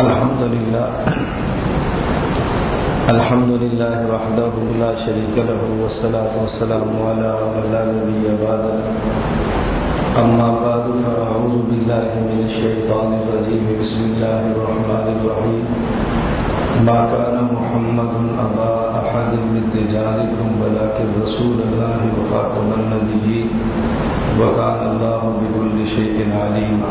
الحمد لله. الحمد لله وحده لا شريك له، والصلاة والسلام على من لا نبي بعده. أما بعد، فأعوذ بالله من الشيطان الرجيم. بسم الله الرحمن الرحيم. ما كان محمد أبا أحد من رجالكم، ولكن رسول الله وخاتم النبيين. وكان الله بكل شيء عليما.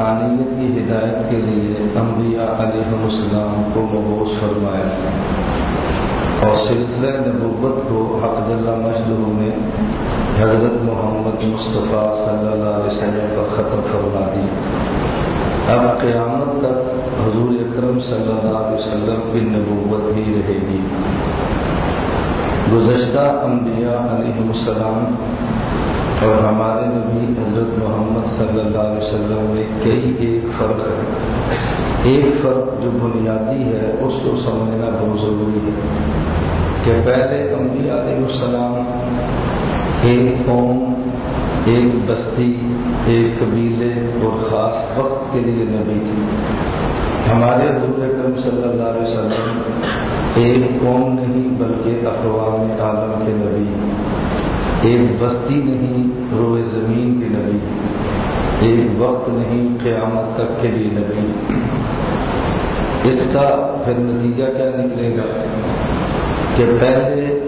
انسانیت کی ہدایت کے لیے انبیاء علیہ السلام کو مبوس فرمایا اور سلسلہ نبوت کو حق اللہ مجدور نے حضرت محمد مصطفیٰ صلی اللہ علیہ وسلم پر ختم فرما دی۔ اب قیامت تک حضور اکرم صلی اللہ علیہ وسلم کی نبوت ہی رہے گی۔ گزشتہ انبیاء علیہ السلام اور ہمارے نبی حضرت محمد صلی اللہ علیہ وسلم فرق ہے۔ ایک فرق جو بنیادی ہے، اس کو سمجھنا بہت ضروری ہے کہ پہلے انبیاء علیہ السلام ایک قوم، ایک بستی، ایک قبیلے اور خاص وقت کے لیے نبی تھی۔ ہمارے حضور اکرم صلی اللہ علیہ وسلم ایک قوم نہیں، بلکہ اقوام عالم کے نبی، ایک بستی نہیں، روئے زمین کی نبی۔ ایک وقت نہیں، قیامت تک کے لیے نبی۔ اس کا پھر نتیجہ کیا نکلے گا؟ کہ پہلے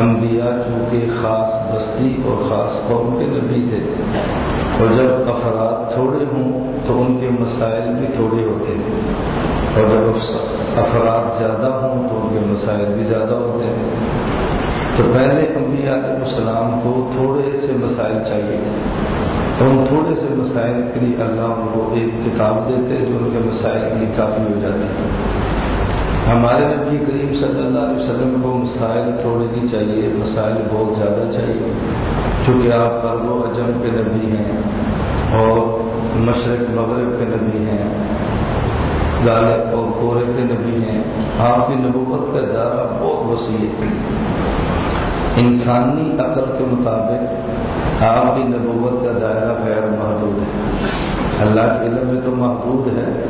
انبیاء چونکہ خاص بستی اور خاص قوم کے نبی تھے، اور جب افراد تھوڑے ہوں تو ان کے مسائل بھی تھوڑے ہوتے ہیں اور جب افراد زیادہ ہوں تو ان کے مسائل بھی زیادہ ہوتے ہیں تو پہلے انبیاء علیہ السلام کو تھوڑے سے مسائل چاہیے۔ ان تھوڑے سے مسائل کے لیے اللہ ان کو ایک کتاب دیتے جو ان کے مسائل کی کافی ہو جاتی ہمارے نبی کریم صلی اللہ علیہ وسلم کو مسائل تھوڑے ہی چاہیے، مسائل بہت زیادہ چاہیے، چونکہ آپ ارب و اجم کے نبی ہیں اور مشرق، مغرب کے نبی ہیں غالب اور کورے کے نبی ہیں۔ آپ کی نبوت کا دائرہ بہت وسیع ہے۔ انسانی عقل کے مطابق آپ کی نبوت کا دائرہ غیر محدود ہے۔ اللہ کے علم میں تو محدود ہے۔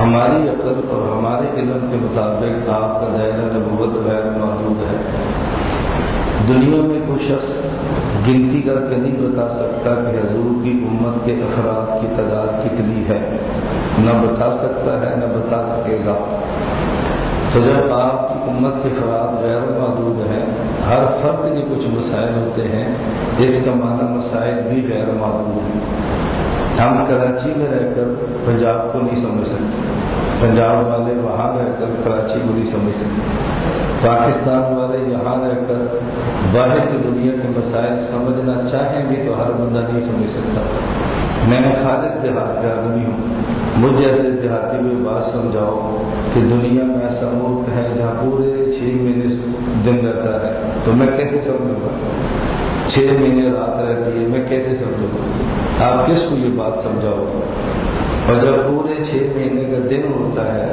ہماری عقل اور ہمارے علم کے مطابق آپ کا دائرہ نبوت غیر محدود ہے۔ دنیا میں کوئی شخص گنتی کر کے نہیں بتا سکتا کہ حضور کی امت کے افراد کی تعداد کتنی ہے؟ نہ بتا سکتا ہے، نہ بتا سکے گا۔ تو جب آپ کی امت کے افراد غیر محدود ہیں، ہر فرد کے کچھ مسائل ہوتے ہیں اس کا معنی مسائل بھی غیر محدود ہیں۔ ہم کراچی میں رہ کر پنجاب کو نہیں سمجھ سکتے۔ پنجاب والے وہاں رہ کر کراچی کو نہیں سمجھ سکتے۔ پاکستان والے یہاں رہ کر باہر کی دنیا کے مسائل سمجھنا چاہیں گے تو ہر بندہ نہیں سمجھ سکتا۔ میں خالد دیہات کا آدمی ہوں۔ مجھے ایسے دیہاتی میں بات سمجھاؤ کہ دنیا میں ایسا ملک ہے جہاں پورے چھ مہینے دن رہتا ہے۔ تو میں کیسے سمجھوں گا؟ چھ مہینے رات رہتی ہے، میں کیسے سمجھوں گا؟ آپ کس کو یہ بات سمجھاؤ؟ اور جب پورے چھ مہینے کا دن ہوتا ہے،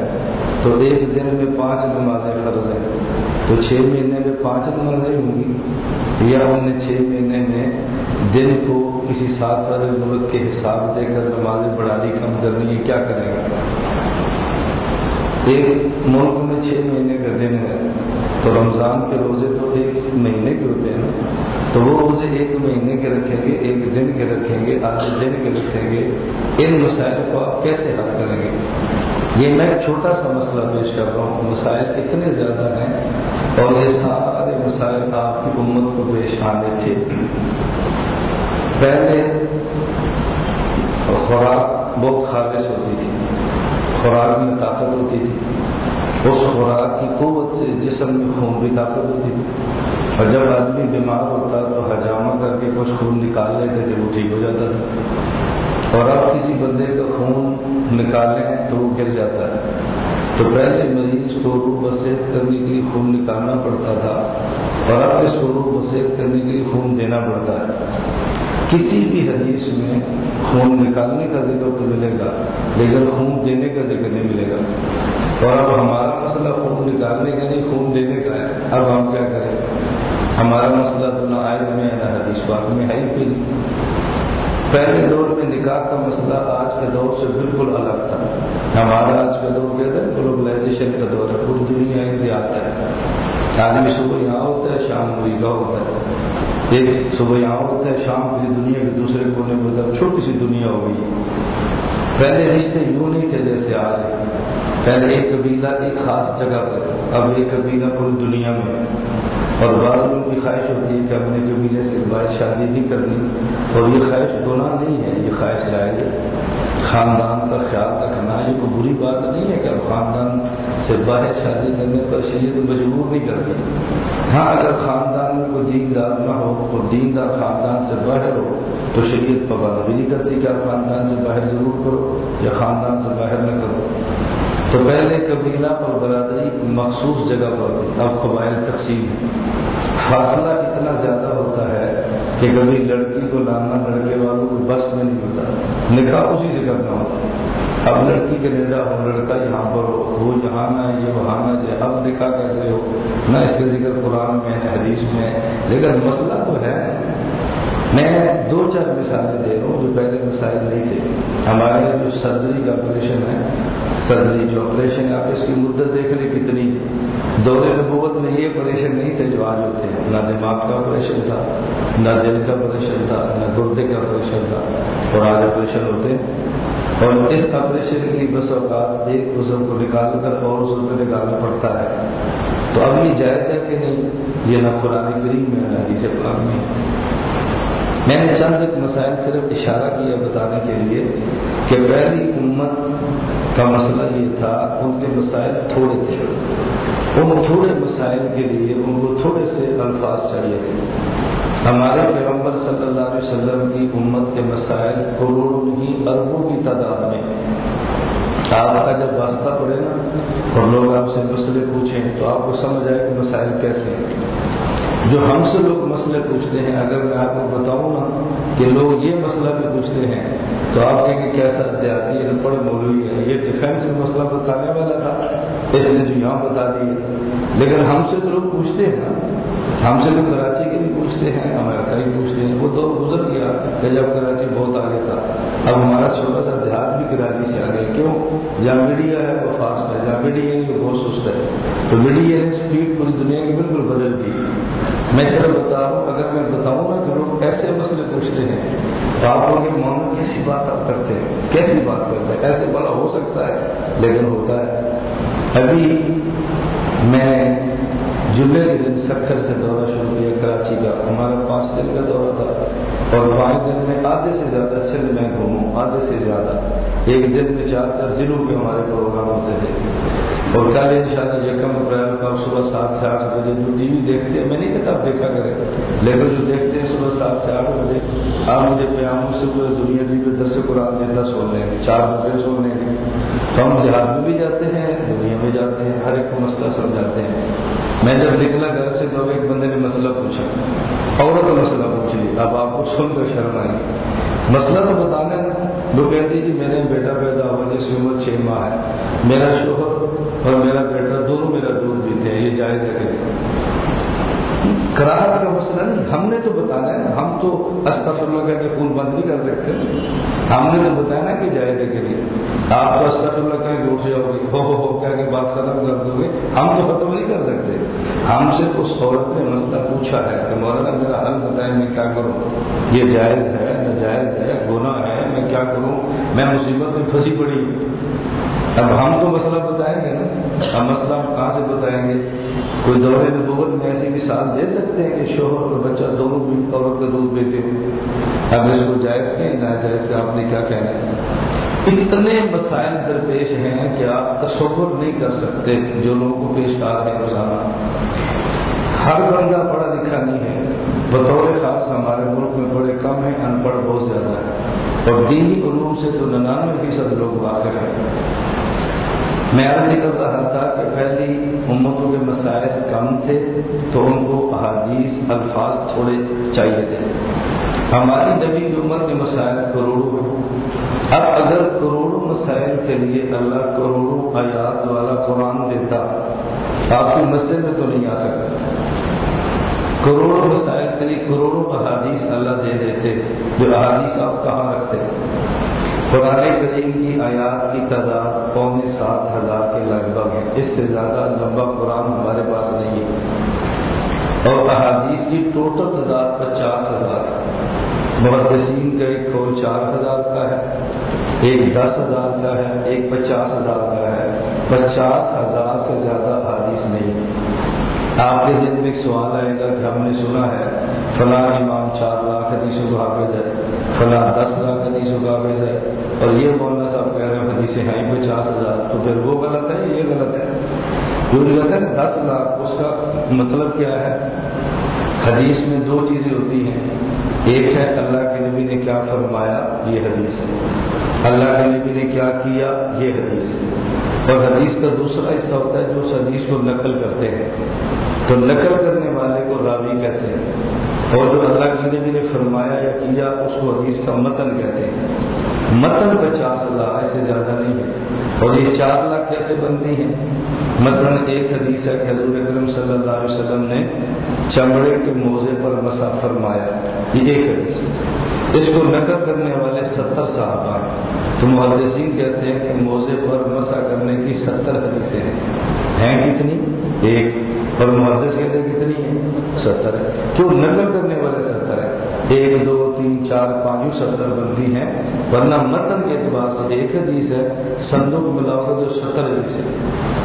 تو ایک دن میں پانچ نمازیں فرض ہیں۔ تو چھ مہینے میں پانچ نمازیں ہوں گی یا ہم نے چھ مہینے میں دن کو کسی سات والے ملک کے حساب دے کر نمازیں بڑھانی کم کرنی ہے، کیا کریں گے؟ ایک ملک میں چھ مہینے کا دن ہے، تو رمضان کے روزے تو ایک مہینے کے ہوتے ہیں تو وہ روزے ایک مہینے کے رکھیں گے، ایک دن کے رکھیں گے، آدھے دن کے رکھیں گے۔ ان مسائل کو آپ کیسے حل کریں گے؟ یہ میں چھوٹا سا مسئلہ پیش کر رہا ہوں۔ مسائل اتنے زیادہ ہیں اور یہ سارے مسائل آپ کی امت کو پیش آنے تھے پہلے خوراک بہت خالص ہوتی تھی، خوراک میں طاقت ہوتی تھی۔ اس خوراک کی قوت سے جسم میں خون بھی طاقت ہوتی تھی۔ اور جب آدمی بیمار ہوتا تو ہجامہ کر کے کچھ خون نکال لیتے تھے وہ ٹھیک ہو جاتا تھا۔ اور اب کسی بندے کا خون نکالیں تو وہ گر جاتا ہے۔ تو پہلے مریض کو روح بسیت کرنے کے لیے خون نکالنا پڑتا تھا اور اب اس کو روح بسیت کرنے کے لیے خون دینا پڑتا ہے۔ کسی بھی حدیث میں خون نکالنے کا ذکر تو ملے گا، لیکن خون دینے کا ذکر نہیں ملے گا۔ اور اب ہمارا مسئلہ خون نکالنے کا نہیں خون دینے کا ہے۔ اب ہم کیا کریں؟ ہمارا مسئلہ تو نہ آئے میں نہ حدیث بات میں ہے ہی پہلے دور نکاح کا مسئلہ آج کے دور سے بالکل الگ تھا۔ ہمارا آج کا دور کہتے ہیں گلوبلائزیشن کا دور ہے، پوری دنیا ایک آتا ہے۔ آدمی صبح یہاں ہوتا ہے، شام امریکہ ہوتا ہے۔ ایک صبح یہاں ہوتا ہے، شام کسی دنیا کے دوسرے کونے میں ہوتا ہے چھوٹی سی دنیا ہو گئی۔ پہلے رشتے یوں نہیں تھے جیسے آج۔ پہلے ایک قبیلہ ایک خاص جگہ پر، اب ایک قبیلہ پوری دنیا میں۔ اور بعض لوگوں کی خواہش ہوتی ہے کہ اپنے قبیلے سے باہر شادی بھی کرنی اور یہ خواہش گناہ نہیں ہے، یہ خواہش لائے خاندان کا خیال رکھنا یہ کوئی بری بات نہیں ہے کہ اب خاندان سے باہر شادی کرنے پر شریعت مجبور نہیں کرتی ہاں اگر خاندان میں کوئی دیندار نہ ہو اور دیندار خاندان سے باہر ہو، تو شریعت پابند بھی نہیں کرتی کہ آپ خاندان سے باہر ضرور کرو یا خاندان سے باہر نہ کرو۔ تو پہلے قبیلہ اور برادری مخصوص جگہ پر اب قبائل تقسیم ہے فاصلہ اتنا زیادہ ہوتا ہے کہ کبھی لڑکی کو لانا لڑکے والوں کو بس میں نہیں ہوتا۔ نکاح اسی سے کرنا ہوتا اب لڑکی کے نیڈا ہو، لڑکا یہاں پر ہو، وہ جہاں نہ یہ وہاں نہ جائے اب نکاح کیسے ہو؟ نہ اس کے ذکر قرآن میں حدیث میں لیکن مسئلہ تو ہے میں دو چار مثالیں دے رہا ہوں جو پہلے مسائل نہیں تھے۔ ہمارے جو سرجری کا آپریشن ہے، سرجری جو آپریشن آپ اس کی مدت دیکھ لیں کتنی۔ دورے نبوت میں یہ آپریشن نہیں تھے جو آج ہوتے ہیں۔ نہ دماغ کا آپریشن تھا، نہ دل کا آپریشن تھا، نہ گردے کا آپریشن تھا۔ اور آج آپریشن ہوتے ہیں۔ اور اس آپریشن کی بس اوقات ایک بزرگ کو نکال کر اور اس میں نکالنا پڑتا ہے۔ تو اب یہ جائز ہے کہ نہیں؟ یہ نہ قرآن کریم میں نہ حدیث پاک میں۔ میں نے چند ایک مسائل صرف اشارہ کیا بتانے کے لیے کہ پہلی امت کا مسئلہ یہ تھا، ان کے مسائل تھوڑے تھے۔ ان تھوڑے مسائل کے لیے ان کو تھوڑے سے الفاظ چاہیے۔ تھے ہمارے پیغمبر صلی اللہ علیہ وسلم کی امت کے مسائل کروڑوں کی اربوں کی تعداد میں۔ آپ کا جب واسطہ پڑے نا اور لوگ آپ سے مسئلے پوچھیں تو آپ کو سمجھ آئے کہ مسائل کیسے ہیں۔ جو ہم سے لوگ مسئلے پوچھتے ہیں، اگر میں آپ کو بتاؤں نا کہ لوگ یہ مسئلہ بھی پوچھتے ہیں، تو آپ کہیں گے کیسا دیہاتی ان پڑھ مولوی ہے، یہ ڈیفینس میں مسئلہ بتانے والا تھا، اس نے جو یہاں بتا دیے لیکن ہم سے تو لوگ پوچھتے ہیں نا، ہم سے لوگ کراچی کے بھی پوچھتے ہیں، امریکہ بھی پوچھتے ہیں۔ وہ دور گزر گیا کہ جب کراچی بہت آگے تھا۔ اب ہمارا چھوٹا سا دیہات بھی کراچی سے آگے کیوں؟ جہاں میڈیا ہے، وہ فاسٹ ہے۔ جہاں میڈیا ہے، وہ بہت سست ہے۔ تو میڈیا نے اسپیڈ پوری دنیا کی بالکل بدل دی۔ میں صرف بتا رہا ہوں، اگر میں بتاؤں نا کہ لوگ ایسے مسئلے پوچھتے ہیں تو آپ لوگ محمد کیسی بات آپ کرتے ہیں۔ کیسی بات کرتے ہیں؟ ایسے بڑا ہو سکتا ہے، لیکن ہوتا ہے۔ ابھی میں جمعے کے دن سکھر سے دورہ شروع کیا، کراچی کا۔ ہمارا پانچ دن کا دورہ تھا۔ اور پانچ دن میں آدھے سے زیادہ سندھ میں گھوموں، آدھے سے زیادہ۔ ایک دن میں چار چار دنوں کے ہمارے پروگرام ہوتے تھے۔ اور کل ان شاء اللہ یکم اپریل کا صبح سات سے آٹھ بجے جو ٹی وی دیکھتے ہیں، میں نہیں کہتا آپ دیکھا کرے لیکن جو دیکھتے ہیں صبح سات سے آٹھ بجے، آپ مجھے پیاموں سے پورے دنیا کی بھی دس قرآن دیتا سو لیں گے چار بجے سو لیں گے ہم دیہات میں بھی جاتے ہیں، دنیا میں جاتے ہیں، ہر ایک کو مسئلہ سمجھاتے ہیں۔ میں جب نکلا گھر سے تو ایک بندے نے مسئلہ پوچھا، عورت مسئلہ پوچھ لی اب آپ کو سن کر شرم آئی۔ مسئلہ تو بتانا وہ کہتی جی میرے بیٹا پیدا ہوا جس کی عمر چھ ماہ ہے۔ میرا شوہر اور میرا بیٹا میرا دودھ پیتے ہیں یہ جائز ہے کراہٹ کا مسئلہ نہیں ہم نے تو بتانا ہے، ہم تو استفر اللہ کہتے خون بند نہیں کر سکتے۔ ہم نے تو بتایا نا کہ جائز ہے کے لیے آپ تو استفر اللہ کہیں کہ اٹھ جاؤ گے ہو ہو ہو کیا کہ بات ختم کر دو گے۔ ہم تو ختم نہیں کر سکتے۔ ہم سے اس عورت نے مسئلہ پوچھا ہے کہ مولانا میرا حل بتائیں، میں کیا کروں؟ یہ جائز ہے، ناجائز ہے، گناہ ہے، میں کیا کروں؟ میں مصیبت میں پھنسی پڑی۔ اب ہم تو مسئلہ نا ہم مسئلہ ہم کہاں سے بتائیں گے؟ کوئی دورے نبوت میں ایسی مثال دے سکتے ہیں کہ شوہر اور بچہ دونوں بھی عورت کا دودھ دیتے ہو اب اس کو جائز کے نہ جائز آپ نے کیا کہنا ہے؟ اتنے مسائل درپیش ہیں کہ آپ تصور نہیں کر سکتے جو لوگوں کو پیش آ رہے ہیں روزانہ۔ ہر بندہ پڑھا لکھا نہیں ہے۔ بطور خاص ہمارے ملک میں بڑے کم ہیں، ان پڑھ بہت زیادہ ہے۔ اور دینی علوم سے تو ننانوے فیصد لوگ واقع ہیں۔ میں عرض کر رہا تھا کہ پہلی امتوں کے مسائل کم تھے تو ان کو احادیث الفاظ تھوڑے چاہیے تھے۔ ہماری نبی عمر کے مسائل کروڑوں ہیں۔ اب اگر کروڑوں مسائل کے لیے اللہ کروڑوں آیات والا قرآن دیتا، آپ کی مسئلے میں تو نہیں آ سکتا۔ کروڑوں مسائل کے لیے کروڑوں احادیث اللہ دے دیتے، جو احادیث آپ کہاں رکھتے؟ قرآن کریم کی آیات کی تعداد پونے سات ہزار کے لگ بھگ ہے اس سے زیادہ لمبا قرآن ہمارے پاس نہیں ہے۔ اور احادیث کی ٹوٹل تعداد پچاس ہزار۔ محدثین کا ایک کھول چار ہزار کا ہے، ایک دس ہزار کا ہے، ایک پچاس ہزار کا ہے۔ پچاس ہزار سے زیادہ احادیث نہیں۔ آپ کے دن میں ایک سوال آئے گا، کہ ہم نے سنا ہے، فلاں امام چار لاکھ حدیثوں کو حافظ ہے، فلاں دس لاکھ حدیثوں کو حافظ ہے۔ اور یہ مولانا تہائی پچاس ہزار. تو پھر وہ غلط ہے، یہ غلط ہے۔ جو غلط ہے، دس لاکھ، اس کا مطلب کیا ہے؟ حدیث میں دو چیزیں ہوتی ہیں۔ ایک ہے، اللہ کے نبی نے کیا فرمایا؟ یہ حدیث ہے۔ اللہ کے نبی نے کیا کیا؟ یہ حدیث ہے۔ اور حدیث کا دوسرا حصہ ہوتا ہے جو اس حدیث کو نقل کرتے ہیں۔ تو نقل کرنے والے کو راوی کہتے ہیں۔ اور جو اللہ کے نبی نے فرمایا یا کیا، اس کو حدیث کا متن کہتے ہیں۔ متن پچاس ہزار ایسے زیادہ نہیں ہے۔ اور یہ چار لاکھ کیسے بنتی ہیں؟ مثلاً ایک حدیث ہے کہ حضور اکرم صلی اللہ علیہ وسلم نے چمڑے کے موزے پر مسا فرمایا۔ یہ ایک حدیث اس کو نقل کرنے والے ستر صاحب ہیں۔ تو محدثین کہتے ہیں کہ موزے پر مسا کرنے کی ستر حدیثیں ہیں۔ کتنی؟ ایک۔ اور محدث کہتے ہیں کتنی ہے ستر۔ کیوں نقل کرنے والے ستر ہے ایک، دو، تین، چار، پانچ ستر بنتی ہیں، ورنہ متن کے اعتبار سے ایک حدیث ہے سندوں ملاؤ گے تو ستر حدیث ہے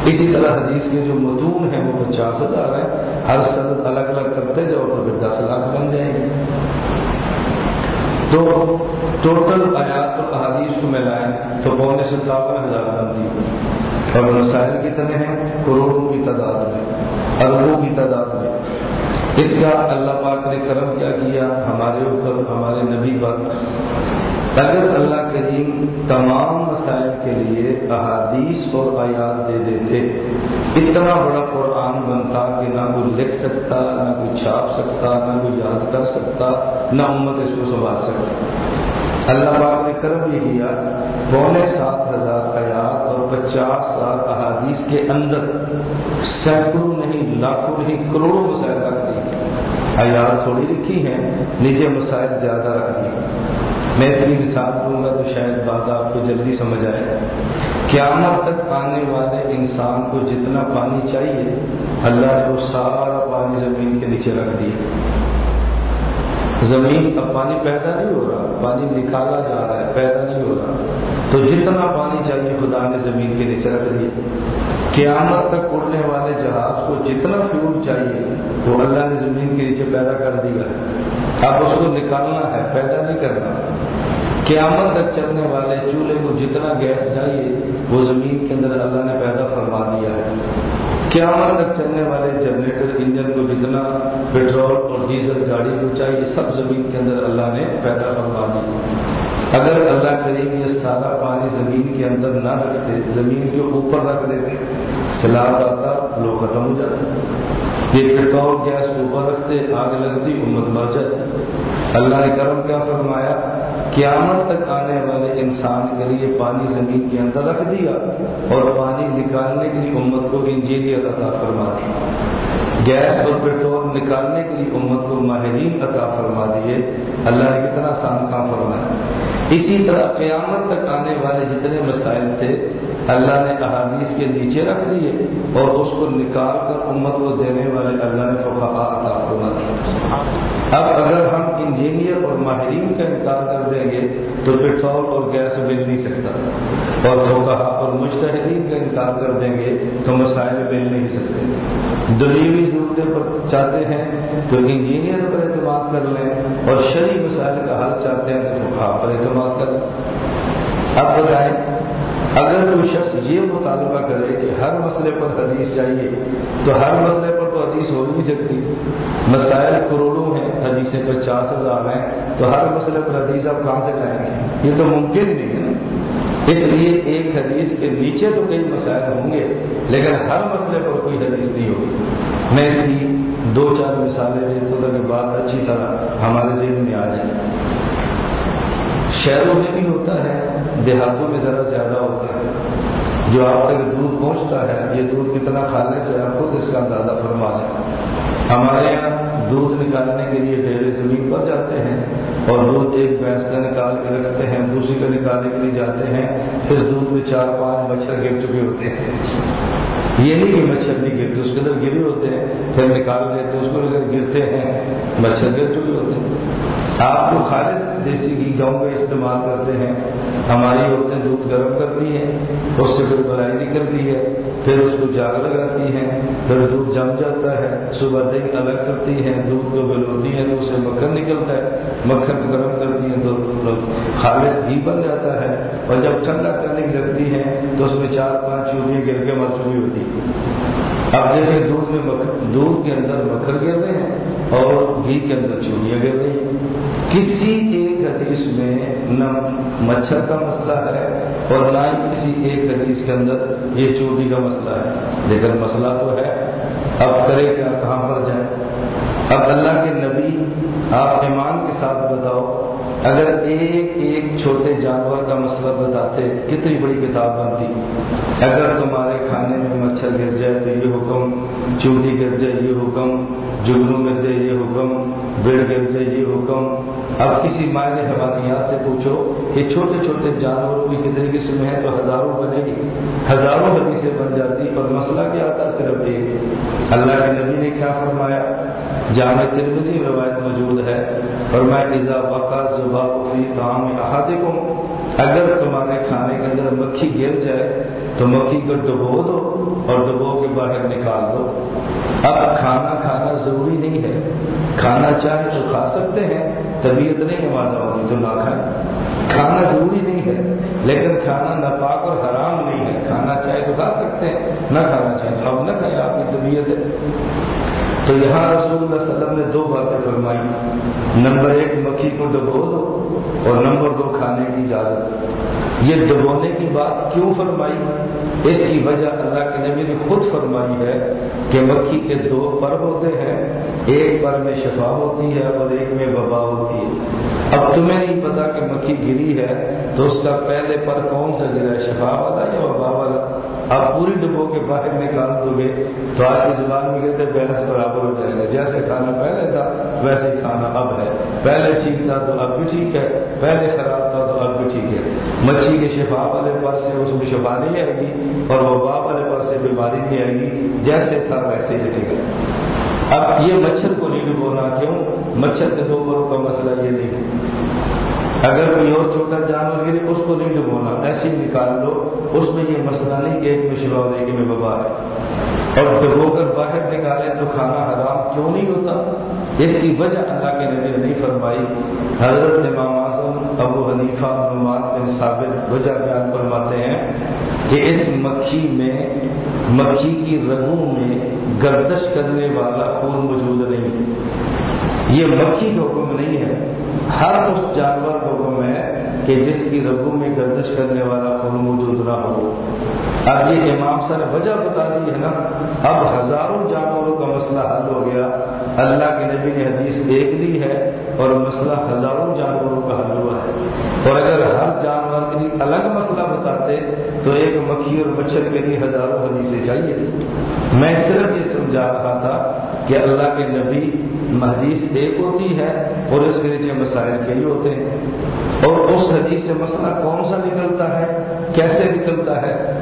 اسی طرح حدیث کے جو متون ہیں، وہ پچاس ہزار ہیں۔ ہر سند الگ الگ کرتے جاؤ تو پھر دس لاکھ بن جائیں گے۔ تو ٹوٹل آیات اور احادیث کو ملائیں تو پونے ستاون ہزار بنتی اور مسائل کتنے ہیں کروڑوں کی تعداد میں اربوں کی تعداد میں۔ اس کا اللہ پاک نے کرم کیا کیا ہمارے اوپر، ہمارے نبی پر۔ اگر اللہ کریم تمام مسائل کے لیے احادیث اور آیات دے دیتے، اتنا بڑا قرآن بنتا کہ نہ کوئی لکھ سکتا، نہ کوئی چھاپ سکتا، نہ کوئی یاد کر سکتا، نہ امت اس کو سنبھال سکتا۔ اللہ پاک نے کرم یہ کیا، پونے سات ہزار آیات اور پچاس سات احادیث کے اندر سینکڑوں نہیں، لاکھوں نہیں، کروڑوں مسائل رکھ دی آیات تھوڑی لکھی ہیں، نیچے مسائل زیادہ رکھ دی میں اتنی مثال دوں گا تو شاید بات آپ کو جلدی سمجھ آئے۔ قیامت تک آنے والے انسان کو جتنا پانی چاہیے، اللہ نے وہ سارا پانی زمین کے نیچے رکھ دیا۔ زمین اب پانی پیدا نہیں ہو رہا، پانی نکالا جا رہا ہے، پیدا نہیں ہو رہا۔ تو جتنا پانی چاہیے خدا نے زمین کے نیچے رکھ دیا۔ قیامت تک اڑنے والے جہاز کو جتنا فیول چاہیے، وہ اللہ نے زمین کے نیچے پیدا کر دیا اب اس کو نکالنا ہے، پیدا نہیں کرنا۔ قیامت تک چلنے والے چولہے کو جتنا گیس چاہیے، وہ زمین کے اندر اللہ نے پیدا فرما دیا ہے۔ قیامت تک چلنے والے جنریٹر انجن کو جتنا پیٹرول اور ڈیزل گاڑی کو چاہیے، سب زمین کے اندر اللہ نے پیدا فرما دی۔ اگر اللہ کریم یہ سارا پانی زمین کے اندر نہ رکھتے، زمین کے اوپر رکھ دیتے خلاف آتا، لوگ ختم ہو جاتے۔ یہ پیٹرول گیس اوپر رکھتے، آگ لگتی، امت مر جاتی۔ اللہ نے کرم کیا فرمایا، قیامت تک آنے والے انسان کے لیے پانی زمین کے اندر رکھ دیا اور پانی نکالنے کی امت کو انجینئر عطا فرما دی۔ گیس اور پیٹرول نکالنے کے لیے امت کو ماہرین عطا فرما دیے۔ اللہ نے کتنا سان کام فرمایا۔ اسی طرح قیامت تک آنے والے جتنے مسائل تھے اللہ نے احادیث کے نیچے رکھ دیے اور اس کو نکال کر امت کو دینے والے اللہ نے عطا فرما دیا اب اگر ہم انجینئر اور ماہرین کا انکار کر دیں گے تو پیٹرول اور گیس مل نہیں سکتا اور دھوکہ اور مشتحدین کا انکار کر دیں گے تو مسائل مل نہیں سکتے۔ دلیوی ضرورتیں پر چاہتے ہیں تو انجینئر پر اعتماد کر لیں اور شرعی مسائل کا حل چاہتے ہیں تو خواب پر اعتماد کر لیں۔ اب بتائیں اگر کوئی شخص یہ مطالبہ کرے کہ ہر مسئلے پر حدیث چاہیے، تو ہر مسئلے پر تو حدیث ہو نہیں سکتی۔ مسائل کروڑوں ہیں، حدیثیں پچاس ہزار ہیں، تو ہر مسئلے پر حدیث آپ کہاں سے جائیں گے؟ یہ تو ممکن نہیں ہے اس لیے ایک حدیث کے نیچے تو کئی مسائل ہوں گے، لیکن ہر مسئلے پر کوئی حدیث نہیں ہوگی۔ میں اس کی دو چار مثالیں دیتا ہوں کہ بات اچھی طرح ہمارے ذہن میں آ جائے۔ شہروں میں بھی ہوتا ہے، دیہاتوں میں ذرا زیادہ جو آپ تک دودھ پہنچتا ہے، یہ دودھ کتنا کھانے سے آپ خود اس کا اندازہ فرما جائیں ہمارے یہاں دودھ نکالنے کے لیے ڈیرے زمین پر جاتے ہیں اور دودھ ایک بھینس کا نکال کے رکھتے ہیں، دوسری کا نکالنے کے لیے جاتے ہیں۔ پھر دودھ میں چار پانچ مچھر گر چکے ہوتے ہیں۔ یہ نہیں کہ مچھر نہیں گرتے، اس کے اندر گرے ہوتے ہیں، پھر نکال دیتے اس کو اگر گرتے ہیں، مچھر گر چکے ہوتے ہیں۔ آپ کو خالص دیسی گھی گاؤں میں استعمال کرتے ہیں۔ ہماری عورتیں دودھ گرم کرتی ہیں، اس سے پھر بلائی نکلتی ہے، پھر اس کو جاگ لگاتی ہیں، پھر دودھ جم جاتا ہے، صبح دہی الگ کرتی ہیں، دودھ کو بلوتی ہیں تو اس سے مکھن نکلتا ہے۔ مکھن گرم کرتی ہیں تو خالص گھی بن جاتا ہے۔ اور جب ٹھنڈا کرنے کی لگتی ہیں تو اس میں چار پانچ چوڑیاں گر کے مر ہوتی ہیں۔ اب دیکھیں دودھ میں دودھ کے اندر مکھن گر رہے ہیں اور گھی کے اندر چوڑیاں گر رہی ہیں۔ کسی ایک حدیث میں نہ مچھر کا مسئلہ ہے اور نہ ہی کسی ایک حدیث کے اندر یہ چوٹی کا مسئلہ ہے۔ لیکن مسئلہ تو ہے۔ اب کرے کیا، کہاں پر جائیں؟ اب اللہ کے نبی آپ ایمان کے ساتھ بتاؤ۔ اگر ایک ایک چھوٹے جانور کا مسئلہ بتاتے، کتنی بڑی کتاب بنتی؟ اگر تمہارے کھانے میں مچھر گر جائے تو یہ حکم، چوٹی گر جائے یہ حکم جگنو گر جائے یہ حکم بڑ گر جائے یہ حکم۔ اب کسی مائنے حوالات سے پوچھو کہ چھوٹے چھوٹے جانور کی کتنے قسم ہے تو ہزاروں بنے گی۔ ہزاروں حدیثیں بن جاتی اور مسئلہ کیا آتا صرف ایک اللہ کے نبی نے کیا فرمایا؟ جامع ترمزی روایت موجود ہے اور میں ایزا وقع زبا فی کو اگر تمہارے کھانے کے اندر مکھی گر جائے، تو مکھی کو ڈبو دو اور ڈبو کے باہر نکال دو۔ اب کھانا کھانا ضروری نہیں ہے۔ کھانا چاہے تو کھا سکتے ہیں، طبیعت نہیں نمازا ہوگی تو نہ کھائیں۔ کھانا ضروری نہیں ہے، لیکن کھانا ناپاک اور حرام نہیں ہے۔ کھانا چاہے تو کھا سکتے ہیں، نہ کھانا چاہے اب نہ کھائیں آپ کی طبیعت ہے۔ تو یہاں رسول اللہ علیہ وسلم نے دو باتیں فرمائی۔ نمبر ایک، مکھی کو ڈبو دو، اور نمبر دو، کھانے کی اجازت۔ یہ ڈبونے کی بات کیوں فرمائی؟ اس کی وجہ اللہ کے نبی نے خود فرمائی ہے کہ مکھی کے دو پر ہوتے ہیں، ایک پر میں شفا ہوتی ہے اور ایک میں وبا ہوتی ہے۔ اب تمہیں نہیں پتا کہ مکھی گری ہے تو اس کا پہلے پر کون سا گرا ہے، شفا والا یا وبا والا؟ آپ پوری ڈبو کے باہر نکال دو گے تو آج کی زبان میں کہتے بیلنس برابر ہو جائے گا۔ جیسے کھانا پہلے تھا، ویسے کھانا اب ہے۔ پہلے ٹھیک تھا تو اب بھی ٹھیک ہے، پہلے خراب تھا تو اب بھی ٹھیک ہے۔ مچھلی کے شفا والے پاس سے اس میں شفا نہیں آئے گی اور وہ باپ والے پاس سے بیماری نہیں آئے گی، جیسے تھا ویسے ہی ٹھیک ہے۔ اب یہ مچھر کو نہیں ڈبونا، کیوں؟ مچھر کے دو بروں کا مسئلہ یہ نہیں۔ اگر کوئی اور چھوٹا جانور گرے، اس کو نہیں ڈبونا۔ ایسے ہی نکال لو اس میں یہ مسئلہ نہیں کہ ایک میں شفا ہو ایک میں ببا ہے۔ اور ڈبو کر باہر نکالے تو کھانا حرام کیوں نہیں ہوتا؟ اس کی وجہ اللہ کے نبی نہیں فرمائی۔ حضرت امام اعظم ابو حنیفہ نماز بن ثابت وجہ بیان فرماتے ہیں کہ اس مکھی میں، مکھی کی رگوں میں گردش کرنے والا خون موجود نہیں۔ یہ مکھی کا حکم نہیں ہے۔ ہر اس جانور کو حکم ہے کہ جس کی رگوں میں گردش کرنے والا خون موجود نہ ہو۔ اب یہ امام سر وجہ بتا دی ہے نا۔ اب ہزاروں جانوروں کا مسئلہ حل ہو گیا۔ اللہ کے نبی نے حدیث ایک دی ہے اور مسئلہ ہزاروں جانوروں کا حل ہوا ہے۔ اور اگر ہر جانور کے لیے الگ مسئلہ بتاتے تو ایک مکھی اور مچھر کے لیے ہزاروں حدیثیں چاہیے۔ میں صرف یہ سمجھا رہا تھا کہ اللہ کے نبی حدیث ایک ہوتی ہے اور اس کے لیے مسائل کئی ہوتے ہیں۔ اور اس حدیث سے مسئلہ کون سا نکلتا ہے؟ کیسے نکلتا ہے؟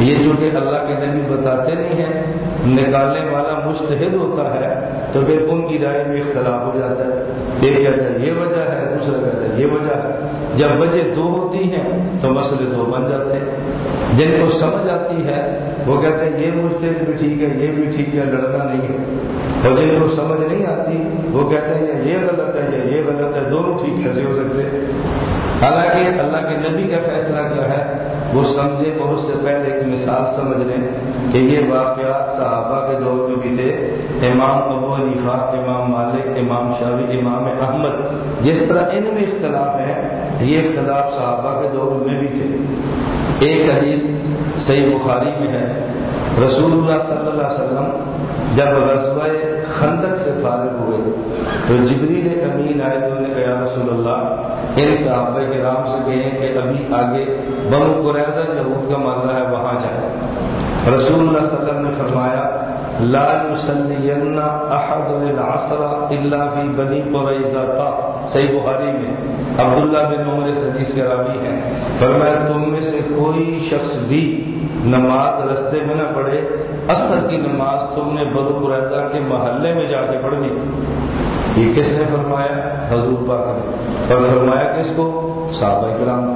یہ جو کہ اللہ کے نبی بتاتے نہیں ہیں، نکالنے والا مستحد ہوتا ہے۔ تو پھر ان کی رائے میں اختلاف ہو جاتا ہے۔ ایک کہتا ہے یہ وجہ ہے، دوسرا کہتا ہے یہ وجہ ہے۔ جب وجہ دو ہوتی ہیں تو مسئلے دو بن جاتے ہیں۔ جن کو سمجھ آتی ہے، وہ کہتے ہیں یہ مستحد بھی ٹھیک ہے، یہ بھی ٹھیک ہے، لڑنا نہیں ہے۔ اور جن کو سمجھ نہیں آتی، وہ کہتے ہیں یہ غلط ہے یا یہ غلط ہے، دونوں ٹھیک کیسے ہو سکتے حالانکہ اللہ کے نبی کا فیصلہ کیا ہے، وہ سمجھے اور اس سے پہلے ایک مثال سمجھ لیں کہ یہ واقعات صحابہ کے دور میں بھی تھے۔ امام ابو علیفہ امام مالک، امام شاوی امام احمد، جس طرح ان میں اختلاف ہے، یہ اختلاف صحابہ کے دور میں بھی تھے۔ ایک حدیث صحیح بخاری میں ہے رسول اللہ صلی اللہ علیہ وسلم جب غزوہ خندق سے فارغ ہوئے، تو جبریل امین آئے، تو نے کہا رسول اللہ ان صحابہ کے رام سے کہیں کہ ابھی آگے بنو قریضہ یہود کا مرضہ ہے، وہاں جائے رسول اللہ صلی اللہ علیہ وسلم نے فرمایا لا يسلين احد العصر الا في بني قريظه صحیح بخاری میں عبداللہ بن عمر حدیث کے راوی ہیں فرمایا، تم میں سے کوئی شخص بھی نماز رستے میں نہ پڑھے، اثر کی نماز تم نے بنو قریظہ کے محلے میں جا کے پڑھنی۔ یہ کس نے فرمایا؟ حضور پاک نے۔ اور فرمایا، کس کو؟ صحابہ کرام۔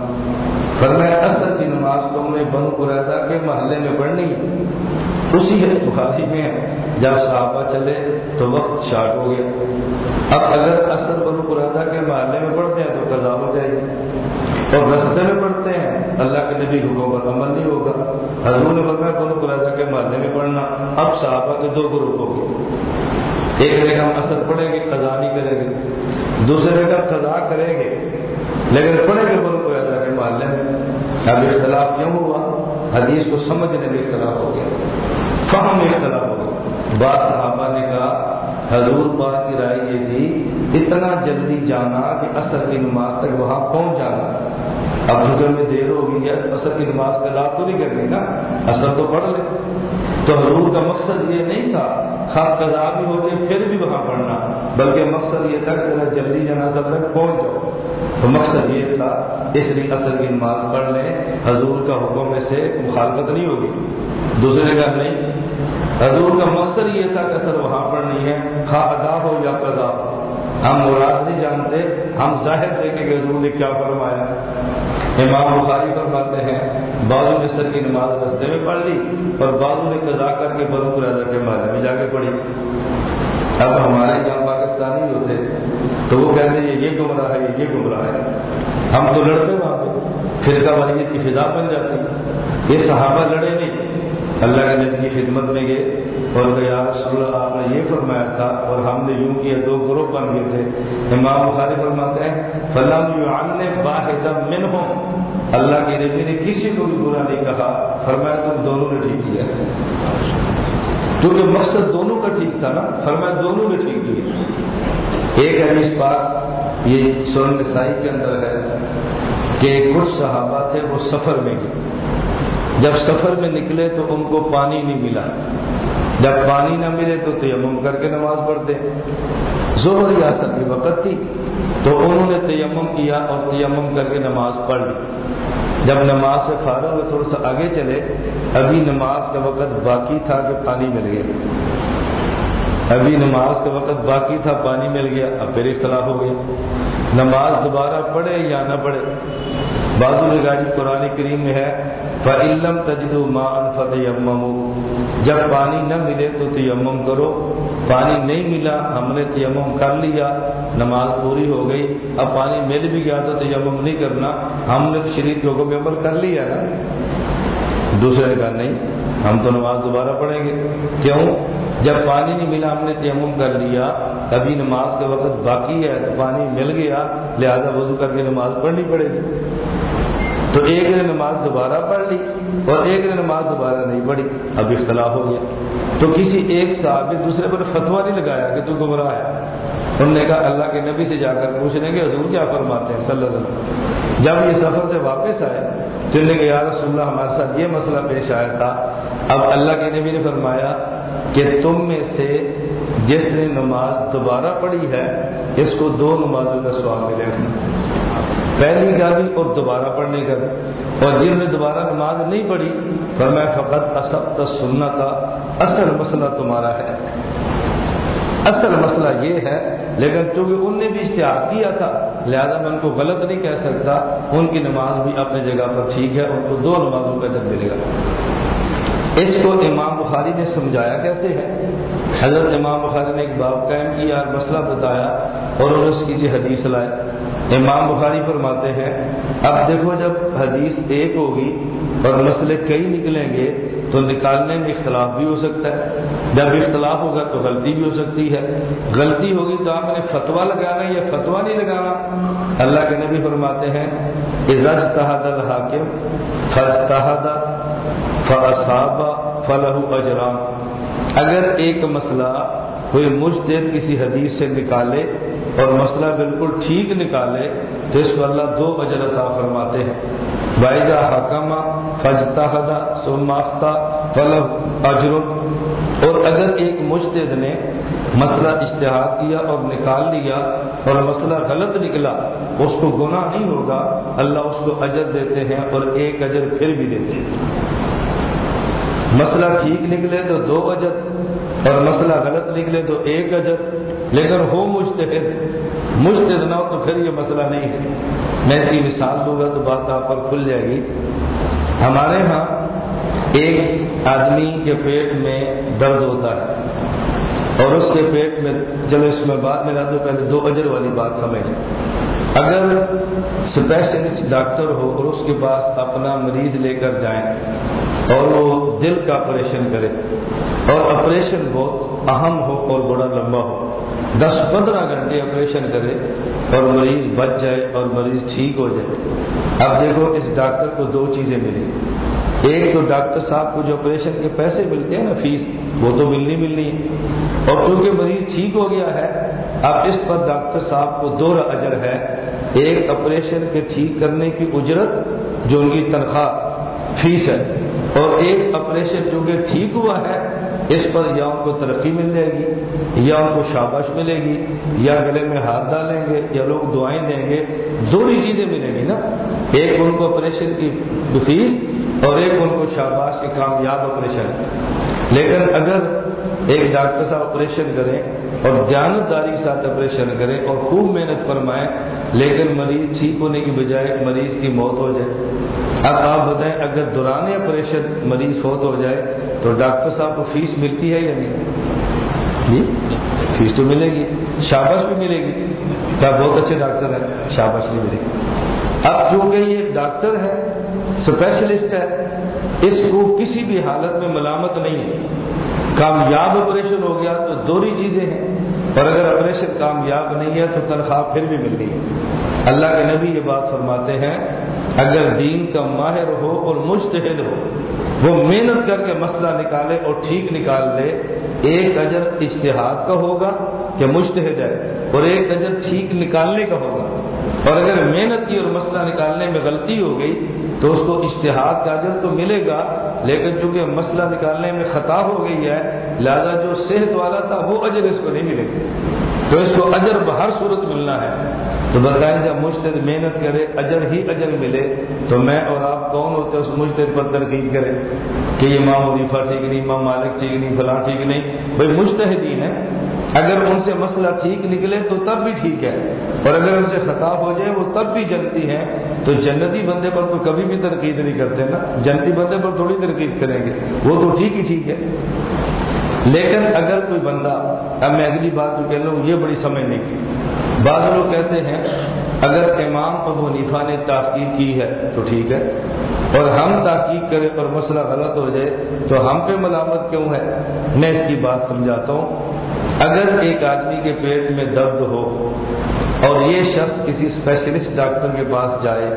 فرمایا، اثر کی نماز تم نے بنو قریظہ کے محلے میں پڑھنی۔ اسی ہے بخاری میں جب صحابہ چلے تو وقت شارٹ ہو گیا۔ اب اگر اثر بنو قریظہ کے محلے میں پڑھتے ہیں تو قضا ہو جائے گی۔ اور رستے میں پڑھتے ہیں، اللہ کے نبی حکم پر عمل نہیں ہوگا۔ حضور نے فرمایا بنو قریظہ کے محلے میں پڑھنا۔ اب صحابہ کے دو گروپ ہو گئے۔ ایک نے ہم اثر پڑھیں گے، قضا نہیں کریں گے۔ دوسرے نے قضا کریں گے، لیکن پڑھیں گے بنو قریظہ کے محلے میں۔ اب اختلاف کیوں ہوا؟ حدیث کو سمجھنے میں اختلاف ہو گیا فہم اختلاف ہو گیا بعض صحابہ نے کہا، حضور پاک کی رائے یہ تھی، اتنا جلدی جانا کہ اثر کی نماز تک وہاں پہنچ جانا۔ اب حضر میں دیر ہو گئی ہے اثر کی نماز کا رات تو نہیں کرنی نا اثر تو پڑھ لے تو حضور کا مقصد یہ نہیں تھا خاص قضا بھی ہو جائے پھر بھی وہاں پڑھنا، بلکہ مقصد یہ تھا کہ جلدی جنازہ تک پہنچ جاؤ۔ تو مقصد یہ تھا، اس لیے اثر کی نماز پڑھ لیں حضور کا حکم میں سے مخالفت نہیں ہوگی۔ دوسرے کا نہیں۔ حضور کا مقصد یہ تھا کہ اثر وہاں پڑھنی ہے، خواہ ادا ہو یا قضا ہو۔ ہم مراد نہیں جانتے، ہم ظاہر دیکھیں کہ حضور نے کیا فرمایا۔ امام بخاری فرماتے ہیں بازو نے سر کی نماز رستے میں پڑھ لی اور بازو نے قضا کر کے برو راجا کے مارے میں جا کے پڑھی۔ اب ہمارے یہاں پاکستانی ہوتے تو وہ کہتے ہیں، یہ گمراہ ہے، یہ گمراہ ہے۔ ہم تو لڑتے وہاں پہ۔ فرقہ والی کی فضا بن جاتی یہ صحابہ لڑے نہیں۔ اللہ کے نبی کی خدمت میں گئے اور یا رسول اللہ، آپ نے یہ فرمایا تھا اور ہم نے یوں کیا، دو گروپ بن گئے تھے۔ امام بخاری فرماتے ہیں، فلم باحد منہم اللہ کے نبی نے کسی کو بھی برا نہیں کہا۔ فرمایا، تم دونوں نے ٹھیک کیا۔ کیونکہ مقصد دونوں کا ٹھیک تھا نا۔ فرمایا، دونوں نے ٹھیک کیا۔ ایک حدیث بات یہ سورن سائی کے اندر ہے کہ کچھ صحابہ تھے وہ سفر میں گئے۔ جب سفر میں نکلے تو ان کو پانی نہیں ملا۔ جب پانی نہ ملے تو تیمم کر کے نماز پڑھتے۔ زہر یا کی وقت تھی تو انہوں نے تیمم کیا اور تیمم کر کے نماز پڑھ لی۔ جب نماز سے فارغ ہوئے، تھوڑا سا آگے چلے، ابھی نماز کا وقت باقی تھا کہ پانی مل گیا۔ ابھی نماز کا وقت باقی تھا، پانی مل گیا، اب پھر اختلاف ہو گیا نماز دوبارہ پڑھے یا نہ پڑھے؟ بازو گاڑی قرآن کریم میں ہے فعلم تجد مان فتح جب پانی نہ ملے تو تیمم کرو۔ پانی نہیں ملا، ہم نے تیمم کر لیا، نماز پوری ہو گئی۔ اب پانی مل بھی گیا تو تیمم نہیں کرنا۔ ہم نے شریف لوگوں کے عمل کر لیا نا۔ دوسرے کا نہیں، ہم تو نماز دوبارہ پڑھیں گے۔ کیوں؟ جب پانی نہیں ملا، ہم نے تیمم کر لیا۔ ابھی نماز کا وقت باقی ہے، تو پانی مل گیا۔ لہذا وضو کر کے نماز پڑھنی پڑے گی۔ تو ایک نے نماز دوبارہ پڑھ لی اور ایک نے نماز دوبارہ نہیں پڑھی۔ اب اختلاف ہو گیا۔ تو کسی ایک صاحب نے دوسرے پر فتوا نہیں لگایا کہ تو گمراہ ہے۔ انہوں نے کہا، اللہ کے نبی سے جا کر پوچھ لیں گے حضور کیا فرماتے ہیں؟ صلی اللہ علیہ وسلم۔ جب یہ سفر سے واپس آئے، تو انہوں نے کہا یار رسول اللہ، ہمارے ساتھ یہ مسئلہ پیش آیا تھا۔ اب اللہ کے نبی نے فرمایا کہ تم میں سے جس نے نماز دوبارہ پڑھی ہے، اس کو دو نمازوں کا سوال ملے گا۔ پہلی کا بھی اور دوبارہ پڑھنے کا۔ بھی اور جن نے دوبارہ نماز نہیں پڑھی پر میں فقط اسب سننا تھا اصل مسئلہ تمہارا ہے۔ اصل مسئلہ یہ ہے، لیکن چونکہ ان نے بھی اشتہار کیا تھا، لہذا میں ان کو غلط نہیں کہہ سکتا۔ ان کی نماز بھی اپنی جگہ پر ٹھیک ہے، ان کو دو نمازوں کا جب ملے گا۔ اس کو امام بخاری نے سمجھایا کیسے ہے؟ حضرت امام بخاری نے ایک باب قائم کیا اور مسئلہ بتایا اور انہوں نے اس کی جی حدیث لائے۔ امام بخاری فرماتے ہیں، اب دیکھو جب حدیث ایک ہوگی اور مسئلے کئی نکلیں گے تو نکالنے میں اختلاف بھی ہو سکتا ہے۔ جب اختلاف ہوگا تو غلطی بھی ہو سکتی ہے۔ غلطی ہوگی تو آپ نے فتوا لگانا یا فتوا نہیں لگانا؟ اللہ کے نبی فرماتے ہیں عزت تحد الحاکم فصحد فصاب فلاح اجرام اگر ایک مسئلہ کوئی مجتہد کسی حدیث سے نکالے اور مسئلہ بالکل ٹھیک نکالے تو اس پر اللہ دو اجر عطا فرماتے ہیں۔ بائجا حکمہ فجتا خدا سماختہ فلح اجر اور اگر ایک مجتہد نے مسئلہ اشتہار کیا اور نکال لیا اور مسئلہ غلط نکلا، اس کو گناہ نہیں ہوگا، اللہ اس کو اجر دیتے ہیں اور ایک اجر پھر بھی دیتے ہیں۔ مسئلہ ٹھیک نکلے تو دو اجر اور مسئلہ غلط نکلے تو ایک اجر لیکن ہو مجتہد مجتہد نہ ہو تو پھر یہ مسئلہ نہیں ہے۔ میں اس کی مثال دوں گا تو بات آپ پر کھل جائے گی۔ ہمارے ہاں ایک آدمی کے پیٹ میں درد ہوتا ہے، اور اس کے پیٹ میں چلو اس میں بات میں تو پہلے دو اجر والی بات سمجھ۔ اگر اسپیشلسٹ ڈاکٹر ہو اور اس کے پاس اپنا مریض لے کر جائیں اور وہ دل کا آپریشن کرے۔ اور آپریشن بہت اہم ہو اور بڑا لمبا ہو۔ دس پندرہ گھنٹے آپریشن کرے اور مریض بچ جائے اور مریض ٹھیک ہو جائے۔ اب دیکھو اس ڈاکٹر کو دو چیزیں ملی ایک تو ڈاکٹر صاحب کو جو آپریشن کے پیسے ملتے ہیں نا فیس وہ تو ملنی ملنی ہے۔ اور کیونکہ مریض ٹھیک ہو گیا ہے، اب اس پر ڈاکٹر صاحب کو دو اجر ہے۔ ایک آپریشن کے ٹھیک کرنے کی اجرت جو ان کی تنخواہ فیس ہے۔ اور ایک آپریشن جو کہ ٹھیک ہوا ہے، اس پر یا ان کو ترقی مل جائے گی، یا ان کو شاباش ملے گی، یا گلے میں ہاتھ ڈالیں گے، یا لوگ دعائیں دیں گے دو ہی چیزیں ملیں گی نا۔ ایک ان کو آپریشن کی فیس اور ایک ان کو شاباش کے کامیاب آپریشن لیکن اگر ایک ڈاکٹر صاحب آپریشن کریں اور جانبداری کے ساتھ آپریشن کریں اور خوب محنت فرمائیں، لیکن مریض ٹھیک ہونے کی بجائے مریض کی موت ہو جائے۔ اب آپ بتائیں، اگر دوران آپریشن مریض فوت ہو جائے، تو ڈاکٹر صاحب کو فیس ملتی ہے یا نہیں؟ جی؟ فیس تو ملے گی۔ شابش بھی ملے گی۔ کیا بہت اچھے ڈاکٹر ہیں۔ شابش بھی ملے گی۔ اب چونکہ یہ ڈاکٹر ہے اسپیشلسٹ ہے، اس کو کسی بھی حالت میں ملامت نہیں ہے۔ کامیاب آپریشن ہو گیا تو دو ہی چیزیں ہیں۔ اور اگر آپریشن کامیاب نہیں ہے تو تنخواہ پھر بھی مل گئی اللہ کے نبی یہ بات فرماتے ہیں، اگر دین کا ماہر ہو اور مشتحد ہو، وہ محنت کر کے مسئلہ نکالے اور ٹھیک نکال لے، ایک اجر اشتہاد کا ہوگا کہ مشتحد ہے، اور ایک اجر ٹھیک نکالنے کا ہوگا۔ اور اگر محنت کی اور مسئلہ نکالنے میں غلطی ہو گئی تو اس کو اشتہاد کا اجر تو ملے گا، لیکن چونکہ مسئلہ نکالنے میں خطا ہو گئی ہے، لہذا جو صحت والا تھا، وہ اجر اس کو نہیں ملے گا۔ تو اس کو اجر بہر صورت ملنا ہے۔ تو بتائیں جب مشتد محنت کرے، اجر ہی اجر ملے، تو میں اور آپ کون ہوتے اس مشتد پر ترکیب کرے کہ یہ ماں ٹھیک نہیں ماں مالک ٹھیک نہیں، فلاں ٹھیک نہیں۔ بھائی مشتحدین ہے اگر ان سے مسئلہ ٹھیک نکلے تو تب بھی ٹھیک ہے۔ اور اگر ان سے خطاب ہو جائے وہ تب بھی جنتی ہیں۔ تو جنتی بندے پر تو کبھی بھی تنقید نہیں کرتے نا۔ جنتی بندے پر تھوڑی تنقید کریں گے۔ وہ تو ٹھیک ہی ٹھیک ہے۔ لیکن اگر کوئی بندہ، اب میں اگلی بات جو کہہ لوں یہ بڑی سمجھنے کی۔ بعض لوگ کہتے ہیں، اگر امام ابو نیفا نے تحقیق کی ہے تو ٹھیک ہے۔ اور ہم تحقیق کریں اور مسئلہ غلط ہو جائے تو ہم پہ ملامت کیوں ہے؟ میں اس کی بات سمجھاتا ہوں۔ اگر ایک آدمی کے پیٹ میں درد ہو اور یہ شخص کسی اسپیشلسٹ ڈاکٹر کے پاس جائے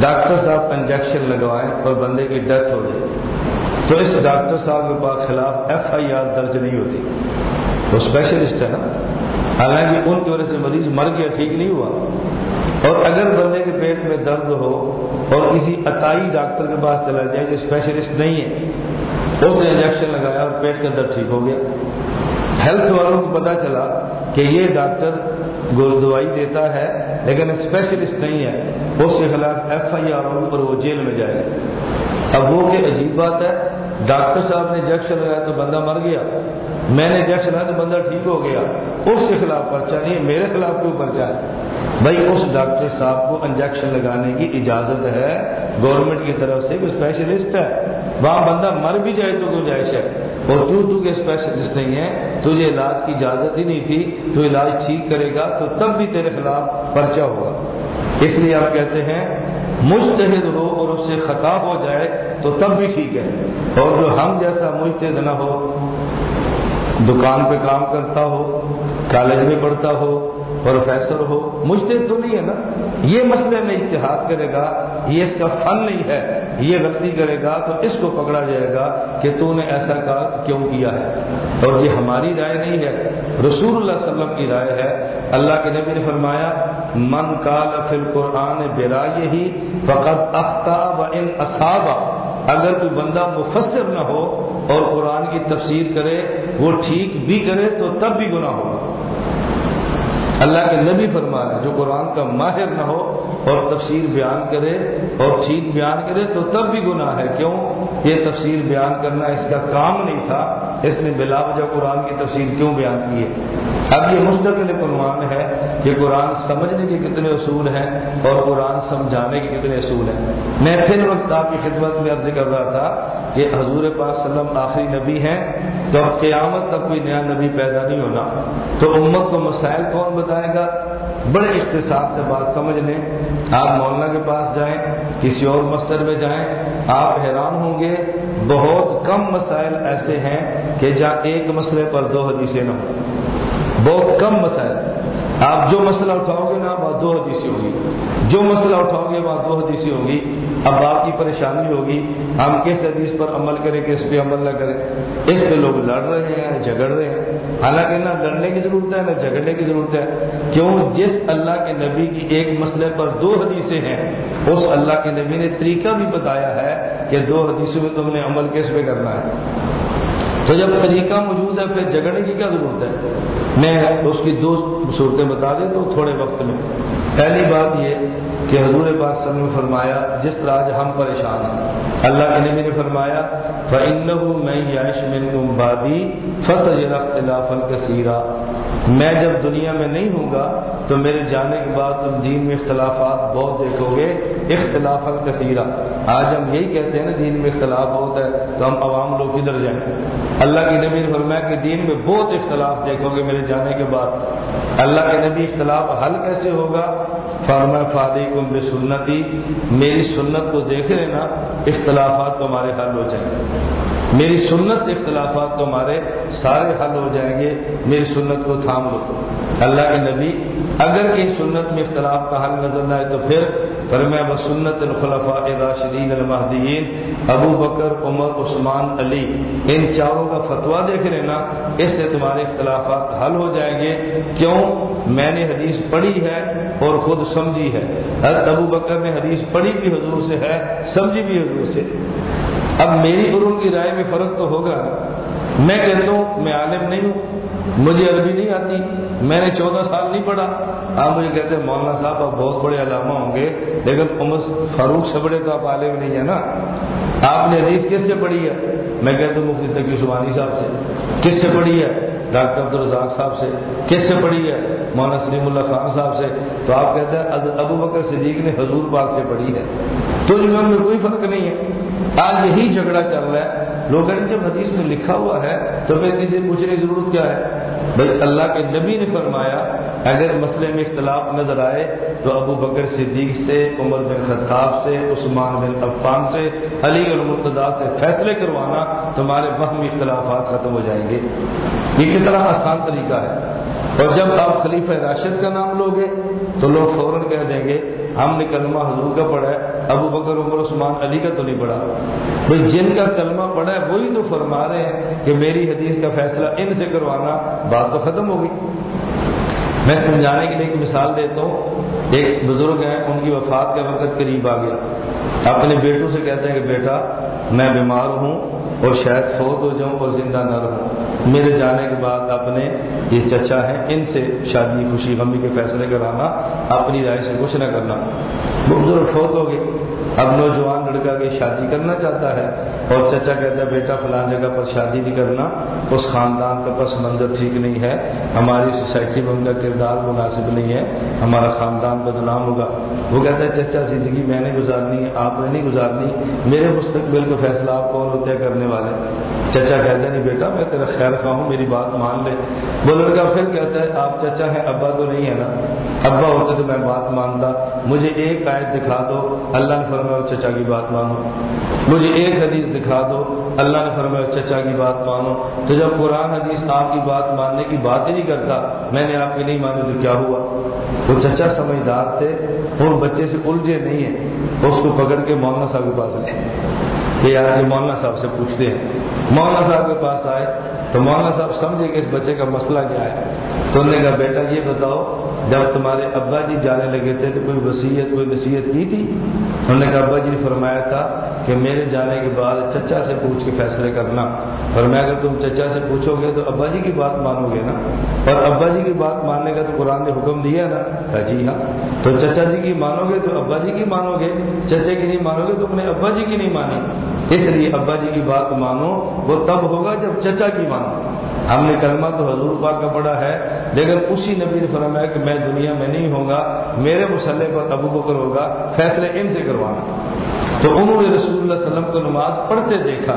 ڈاکٹر صاحب انجیکشن لگوائیں اور بندے کی ڈیتھ ہو جائے، تو اس ڈاکٹر صاحب کے پاس خلاف ایف آئی آر درج نہیں ہوتی۔ وہ اسپیشلسٹ ہے نا۔ حالانکہ ان کی وجہ سے مریض مر گیا، ٹھیک نہیں ہوا۔ اور اگر بندے کے پیٹ میں درد ہو اور کسی عطائی ڈاکٹر کے پاس چلا جائے جو اسپیشلسٹ نہیں ہے، اس نے انجیکشن لگایا اور پیٹ کا درد ٹھیک ہو گیا۔ ہیلتھ والوں کو پتا چلا کہ یہ ڈاکٹر دوائی دیتا ہے، لیکن اسپیشلسٹ نہیں ہے۔ اس کے خلاف ایف آئی آر ہوگی اور وہ جیل میں جائے۔ گا اب وہ کہ عجیب بات ہے ڈاکٹر صاحب نے انجیکشن لگایا تو بندہ مر گیا۔ میں نے انجیکشن لگایا تو بندہ ٹھیک ہو گیا۔ اس کے خلاف پرچہ نہیں ہے میرے خلاف کیوں پرچہ ہے؟ بھائی، اس ڈاکٹر صاحب کو انجیکشن لگانے کی اجازت ہے۔ گورنمنٹ کی طرف سے اسپیشلسٹ ہے۔ وہاں بندہ مر بھی جائے تو گنجائش ہے۔ اور تو تو کے اسپیشلسٹ نہیں ہے، تجھے علاج کی اجازت ہی نہیں تھی، تو علاج ٹھیک کرے گا، تو تب بھی تیرے خلاف پرچہ ہوگا۔ اس لیے آپ کہتے ہیں مستحد ہو اور اس سے خطاب ہو جائے، تو تب بھی ٹھیک ہے۔ اور جو ہم جیسا مستحد نہ ہو، دکان پہ کام کرتا ہو، کالج میں پڑھتا ہو پروفیسر ہو مشتحد تو نہیں ہے نا؟ یہ مسئلے میں اتحاد کرے گا، یہ اس کا فن نہیں ہے، یہ غلطی کرے گا تو اس کو پکڑا جائے گا کہ تو نے ایسا کام کیوں کیا ہے؟ اور یہ ہماری رائے نہیں ہے، رسول اللہ علیہ وسلم کی رائے ہے۔ اللہ کے نبی نے فرمایا، من کال فل قرآن برا یہی فقط اختاب ان اصابہ اگر کوئی بندہ مفسر نہ ہو اور قرآن کی تفسیر کرے، وہ ٹھیک بھی کرے تو تب بھی گناہ ہوگا۔ اللہ کے نبی فرما رہے جو قرآن کا ماہر نہ ہو اور تفسیر بیان کرے اور چیز بیان کرے تو تب بھی گناہ ہے۔ کیوں؟ یہ تفسیر بیان کرنا اس کا کام نہیں تھا۔ اس نے بلا وجہ قرآن کی تفسیر کیوں بیان کی ہے؟ اب یہ مستقل عنوان ہے کہ قرآن سمجھنے کے کتنے اصول ہیں اور قرآن سمجھانے کے کتنے اصول ہیں۔ میں پھر وقت آپ کی خدمت میں عرض کر رہا تھا کہ حضور پاک وسلم آخری نبی ہیں تو اب قیامت تک کوئی نیا نبی پیدا نہیں ہونا۔ تو امت کو مسائل کون بتائے گا؟ بڑے اختصار سے بات سمجھ لیں۔ آپ مولانا کے پاس جائیں، کسی اور مستر میں جائیں، آپ حیران ہوں گے بہت کم مسائل ایسے ہیں کہ جہاں ایک مسئلے پر دو حدیثیں نہ ہوں۔ بہت کم مسائل۔ آپ جو مسئلہ اٹھاؤ گے نا، وہاں دو حدیثیں ہوگی جو مسئلہ اٹھاؤ گے، وہاں دو حدیثیں ہوگی اب آپ کی پریشانی ہوگی۔ ہم کس حدیث پر عمل کریں، کس پہ عمل نہ کریں۔ اس پہ لوگ لڑ رہے ہیں، جھگڑ رہے ہیں۔ حالانکہ نہ لڑنے کی ضرورت ہے، نہ جھگڑنے کی ضرورت ہے۔ کیوں؟ جس اللہ کے نبی کی ایک مسئلے پر دو حدیثیں ہیں، اس اللہ کے نبی نے طریقہ بھی بتایا ہے کہ دو حدیثوں میں تم نے عمل کس پہ کرنا ہے۔ تو جب طریقہ موجود ہے، پھر جگڑنے کی کیا ضرورت ہے؟ میں اس کی دو صورتیں بتا دیں تو تھوڑے وقت میں۔ پہلی بات یہ کہ حضور پاک صلی نے فرمایا، جس طرح آج ہم پریشان ہیں۔ اللہ کے نبی نے فرمایا میں یش من اختلاف کثیرہ میں جب دنیا میں نہیں ہوں گا، تو میرے جانے کے بعد تم دین میں اختلافات بہت دیکھو گے۔ اختلاف کثیرہ آج ہم یہی کہتے ہیں نا، دین میں اختلاف بہت ہے، تو ہم عوام لوگ کدھر جائیں۔ اللہ کی نبی نے فرمایا کہ دین میں بہت اختلاف دیکھو گے میرے جانے کے بعد۔ اللہ کے نبی اختلاف حل کیسے ہوگا؟ فرما فادی کم بے سنتی، میری سنت کو دیکھ لینا، اختلافات تمہارے حل ہو جائیں گے۔ میری سنت، اختلافات تمہارے سارے حل ہو جائیں گے۔ میری سنت کو تھام لو۔ اللہ کے نبی، اگر کہیں سنت میں اختلاف کا حل نظر نہ آئے تو پھر فرمایا میں الخلفاء راشدین المحدین ابو بکر، عمر، عثمان، علی، ان چاروں کا فتویٰ دیکھ لینا، اس سے تمہارے اختلافات حل ہو جائیں گے۔ کیوں؟ میں نے حدیث پڑھی ہے اور خود سمجھی ہے۔ حضرت ابو بکر نے حدیث پڑھی بھی حضور سے ہے، سمجھی بھی حضور سے۔ اب میری اور ان کی رائے میں فرق تو ہوگا۔ میں کہتا ہوں، میں عالم نہیں ہوں۔ مجھے عربی نہیں آتی۔ میں نے چودہ سال نہیں پڑھا۔ آپ مجھے کہتے ہیں، مولانا صاحب، آپ بہت بڑے علامہ ہوں گے۔ لیکن عمر فاروق سے بڑے تو آپ عالم نہیں ہے نا۔ آپ نے حدیث کس سے پڑھی ہے۔ میں کہتا ہوں مفتی تقی عثمانی صاحب سے، کس سے پڑھی ہے؟ ڈاکٹر عبدالرزاق صاحب سے۔ کس سے پڑھی ہے؟ مولانا سلیم اللہ خان صاحب سے۔ تو آپ کہتے ہیں ابو بکر صدیق نے حضور پاک سے پڑھی ہے۔ تو ان میں کوئی فرق نہیں ہے۔ آج یہی جھگڑا چل رہا ہے۔ لوگ جب حدیث میں لکھا ہوا ہے تو پھر کسی پوچھنے کی ضرورت کیا ہے؟ بھائی اللہ کے نبی نے فرمایا، اگر مسئلے میں اختلاف نظر آئے تو ابو بکر صدیق سے، عمر بن خطاب سے، عثمان بن عفان سے، علی المرتدا سے فیصلے کروانا تمہارے وہم اختلافات ختم ہو جائیں گے۔ یہ کتنا آسان طریقہ ہے۔ اور جب آپ خلیفہ راشد کا نام لوگے تو لوگ فوراً کہہ دیں گے ہم نے کلمہ حضور کا پڑھا ہے، ابو بکر، عمر، عثمان، علی کا تو نہیں پڑھا۔ بھائی جن کا کلمہ پڑھا ہے، وہی تو فرما رہے ہیں کہ میری حدیث کا فیصلہ ان سے کروانا بات تو ختم ہوگی۔ میں سمجھانے کے لیے ایک مثال دیتا ہوں۔ ایک بزرگ ہیں، ان کی وفات کا وقت قریب آ گیا۔ اپنے بیٹوں سے کہتے ہیں کہ بیٹا، میں بیمار ہوں اور شاید فوت ہو جاؤں اور زندہ نہ رہوں۔ میرے جانے کے بعد اپنے یہ چچا ہیں، ان سے شادی، خوشی، غمی کے فیصلے کرانا، اپنی رائے سے کچھ نہ کرنا۔ بزرگ فوت ہو گئے۔ اب نوجوان لڑکا کے شادی کرنا چاہتا ہے اور چچا کہتا ہے، بیٹا، فلاں جگہ پر شادی نہیں کرنا، اس خاندان کا پس منظر ٹھیک نہیں ہے، ہماری سوسائٹی میں ان کا کردار مناسب نہیں ہے، ہمارا خاندان بدنام ہوگا. وہ کہتا ہے، چچا، زندگی میں نے گزارنی ہے، آپ نے نہیں گزارنی، میرے مستقبل کا فیصلہ آپ کون ہوتے کرنے والے؟ چچا کہتے نہیں بیٹا، میں تیرا خیر خواہ ہوں میری بات مان لے. وہ لڑکا پھر کہتا ہے، آپ چچا ہیں، ابا تو نہیں ہے نا? ابا ہوتے تو میں بات مانتا، مجھے ایک آیت دکھا دو، اللہ نے فرمایا، چچا کی بات مانو. مجھے ایک حدیث دکھا دو، اللہ نے فرمایا، چچا کی بات مانو. تو جب قرآن حدیث آپ کی بات ماننے کی بات ہی نہیں کرتا، میں نے آپ کی نہیں مانی تو کیا ہوا؟ وہ چچا سمجھدار تھے، وہ بچے سے الجھے نہیں ہیں اس کو پکڑ کے مولانا صاحب کے پاس لے یہ آج مولانا صاحب سے پوچھتے ہیں۔ مولانا صاحب کے پاس آئے تو مولانا صاحب سمجھے کہ اس بچے کا مسئلہ کیا ہے؟ تو انہوں نے کہا، بیٹا یہ بتاؤ جب تمہارے ابا جی جانے لگے تھے تو کوئی وسیعت کوئی نصیحت کی تھی؟ انہوں نے کہا، ابا جی نے فرمایا تھا کہ میرے جانے کے بعد چچا سے پوچھ کے فیصلے کرنا۔ فرمایا اگر تم چچا سے پوچھو گے تو ابا جی کی بات مانو گے نا۔ اور ابا جی کی بات ماننے کا تو قرآن نے حکم دیا نا۔ کہا جی ہاں۔ تو چچا جی کی مانو گے تو ابا جی کی مانو گے۔ چچے کی نہیں مانو گے تو اپنے ابا جی کی نہیں مانی۔ اس لیے ابا جی کی بات مانو، وہ تب ہوگا جب چچا کی مانو۔ ہم نے کلمہ تو حضور پاک کا پڑھا ہے، لیکن اسی نبی نے فرمایا کہ میں دنیا میں نہیں ہوں گا، میرے مسلح پر ابو بکر ہوگا، فیصلے ان سے کروانا۔ تو انہوں نے رسول اللہ علیہ وسلم کو نماز پڑھتے دیکھا۔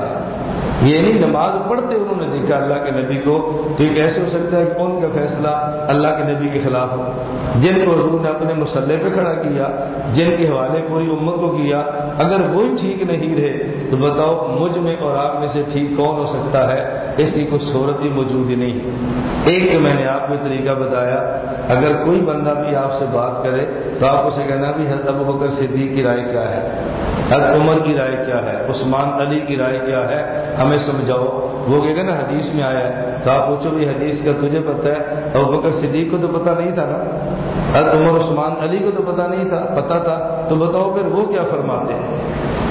یہ نہیں، نماز پڑھتے انہوں نے دیکھا اللہ کے نبی کو۔ تو یہ کیسے ہو سکتا ہے کہ ان کا فیصلہ اللہ کے نبی کے خلاف ہو۔ جن کو حضور نے اپنے مسلح پہ کھڑا کیا، جن کے حوالے پوری امت کو کیا، اگر وہی ٹھیک نہیں رہے تو بتاؤ مجھ میں اور آپ میں سے ٹھیک کون ہو سکتا ہے؟ اس کی کوئی صورت ہی موجود ہی نہیں۔ ایک تو میں نے آپ کو طریقہ بتایا، اگر کوئی بندہ بھی آپ سے بات کرے تو آپ اسے کہنا بھی حضرت ابو بکر صدیق کی رائے کیا ہے۔ حضرت عمر کی رائے کیا ہے؟ عثمان علی کی رائے کیا ہے؟ ہمیں سمجھاؤ۔ وہ کہ نا، حدیث میں آیا ہے۔ تو آپ پوچھو بھی حدیث کا تجھے پتہ ہے؟ ابو بکر صدیق کو تو پتہ نہیں تھا نا۔ حضرت عمر عثمان علی کو تو پتہ نہیں تھا، پتہ تھا۔ تو بتاؤ پھر وہ کیا فرماتے ہیں؟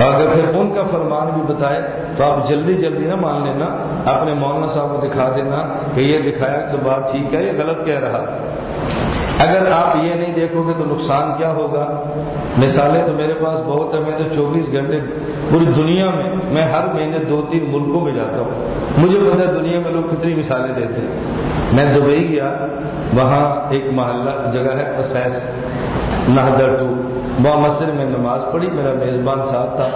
اگر پھر ان کا فرمان بھی بتائے تو آپ جلدی جلدی نہ مان لینا، اپنے مولانا صاحب کو دکھا دینا کہ یہ دکھایا تو بات ٹھیک ہے، یہ غلط کہہ رہا۔ اگر آپ یہ نہیں دیکھو گے تو نقصان کیا ہوگا؟ مثالیں تو میرے پاس بہت ہے میں تو چوبیس گھنٹے پوری دنیا میں میں ہر مہینے دو تین ملکوں میں جاتا ہوں۔ مجھے پتا ہے دنیا میں لوگ کتنی مثالیں دیتے ہیں۔ میں دبئی گیا، وہاں ایک محلہ جگہ ہے نہدر ٹو وہاں مسجد میں نماز پڑھی، میرا میزبان ساتھ تھا۔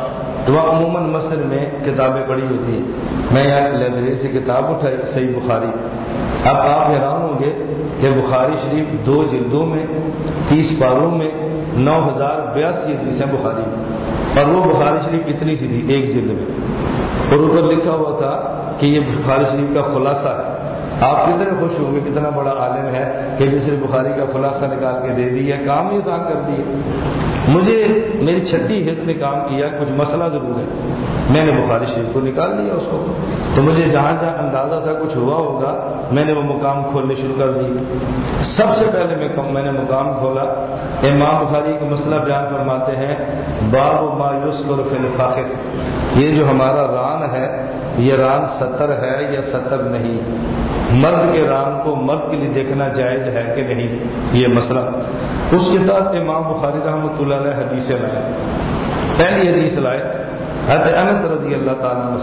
تو وہاں عموماً مسجد میں کتابیں پڑھی ہوتی ہیں۔ میں یہاں لائبریری سے کتاب اٹھائی، صحیح بخاری۔ اب آپ حیران ہوں گے کہ بخاری شریف دو جلدوں میں، تیس پاروں میں نو ہزار بیاسی حدیثیں بخاری اور وہ بخاری شریف کتنی سی تھی، ایک جلد میں۔ اور اوپر لکھا ہوا تھا کہ یہ بخاری شریف کا خلاصہ ہے۔ آپ کتنے خوش ہوں گے، کتنا بڑا عالم ہے کہ جسے بخاری کا خلاصہ نکال کے دے دی ہے کام ہی آسان کر دیے مجھے میری چھٹی حص نے کام کیا، کچھ مسئلہ ضرور ہے۔ میں نے بخاری شریف کو نکال لیا اس کو۔ تو مجھے جہاں جہاں اندازہ تھا، کچھ ہوا ہوگا، میں نے وہ مقام کھولنے شروع کر دی سب سے پہلے میں میں نے مقام کھولا۔ امام بخاری کا مسئلہ بیان فرماتے ہیں، باب و مایوس فاخر یہ جو ہمارا ران ہے یہ ران ستر ہے یا ستر نہیں؟ مرد کے ران کو مرد کے لیے دیکھنا جائز ہے کہ نہیں؟ یہ مسئلہ۔ اس کے ساتھ امام بخاری رحمۃ اللہ علیہ حدیث لائے پہلی حدیث لائے حضرت انس رضی اللہ تعالیٰ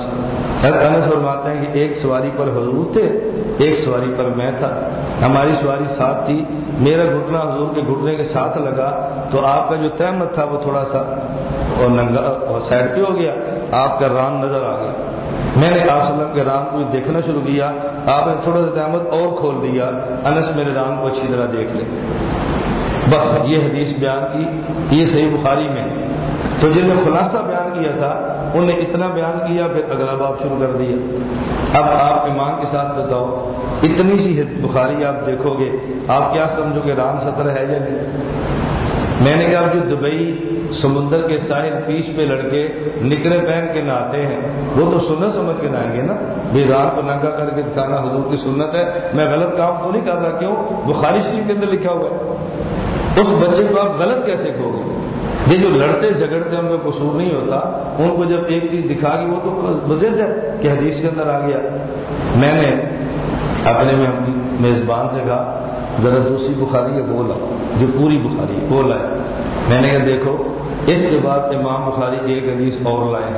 حضرت انس فرماتے ہیں کہ ایک سواری پر حضور تھے، ایک سواری پر میں تھا۔ ہماری سواری ساتھ تھی۔ میرا گھٹنا حضور کے گھٹنے کے ساتھ لگا۔ تو آپ کا جو تحمت تھا وہ تھوڑا سا اور ننگا اور سائڈ پہ ہو گیا۔ آپ کا ران نظر آ گیا۔ میں نے آپ وسلم کے رام کو دیکھنا شروع کیا، آپ نے تھوڑا سا قیامت اور کھول دیا، انس میرے رام کو اچھی طرح دیکھ لے۔ بس، یہ حدیث بیان کی، یہ صحیح بخاری میں۔ تو جن نے خلاصہ بیان کیا تھا انہوں نے اتنا بیان کیا، پھر اگلا باب شروع کر دیا۔ اب آپ ایمان کے ساتھ بتاؤ، اتنی سی بخاری آپ دیکھو گے، آپ کیا سمجھو گے رام سطر ہے یا نہیں؟ میں نے کہا جو دبئی سمندر کے ساحل پیچ پہ لڑکے نکلے پہن کے نہاتے ہیں۔ وہ تو سنت سمجھ کے نہائیں گے نا۔ بھی رات کو ننگا کر کے دکھانا حضور کی سنت ہے۔ میں غلط کام تو نہیں کر رہا، کیوں؟ بخاری شریف کے اندر لکھا ہوا ہے۔ اس بچے کو آپ غلط کیسے کہو گے؟ یہ جو لڑتے جھگڑتے ان کا قصور نہیں ہوتا، ان کو جب ایک چیز دکھا گی وہ تو وزیر ہے کہ حدیث کے اندر آ گیا۔ میں نے اپنے میں میزبان سے کہا، ذرا دوسری بخاری ہے بولا جو پوری بخاری بولا ہے میں نے کہا، دیکھو اس کے بعد امام بخاری ایک حدیث اور لائے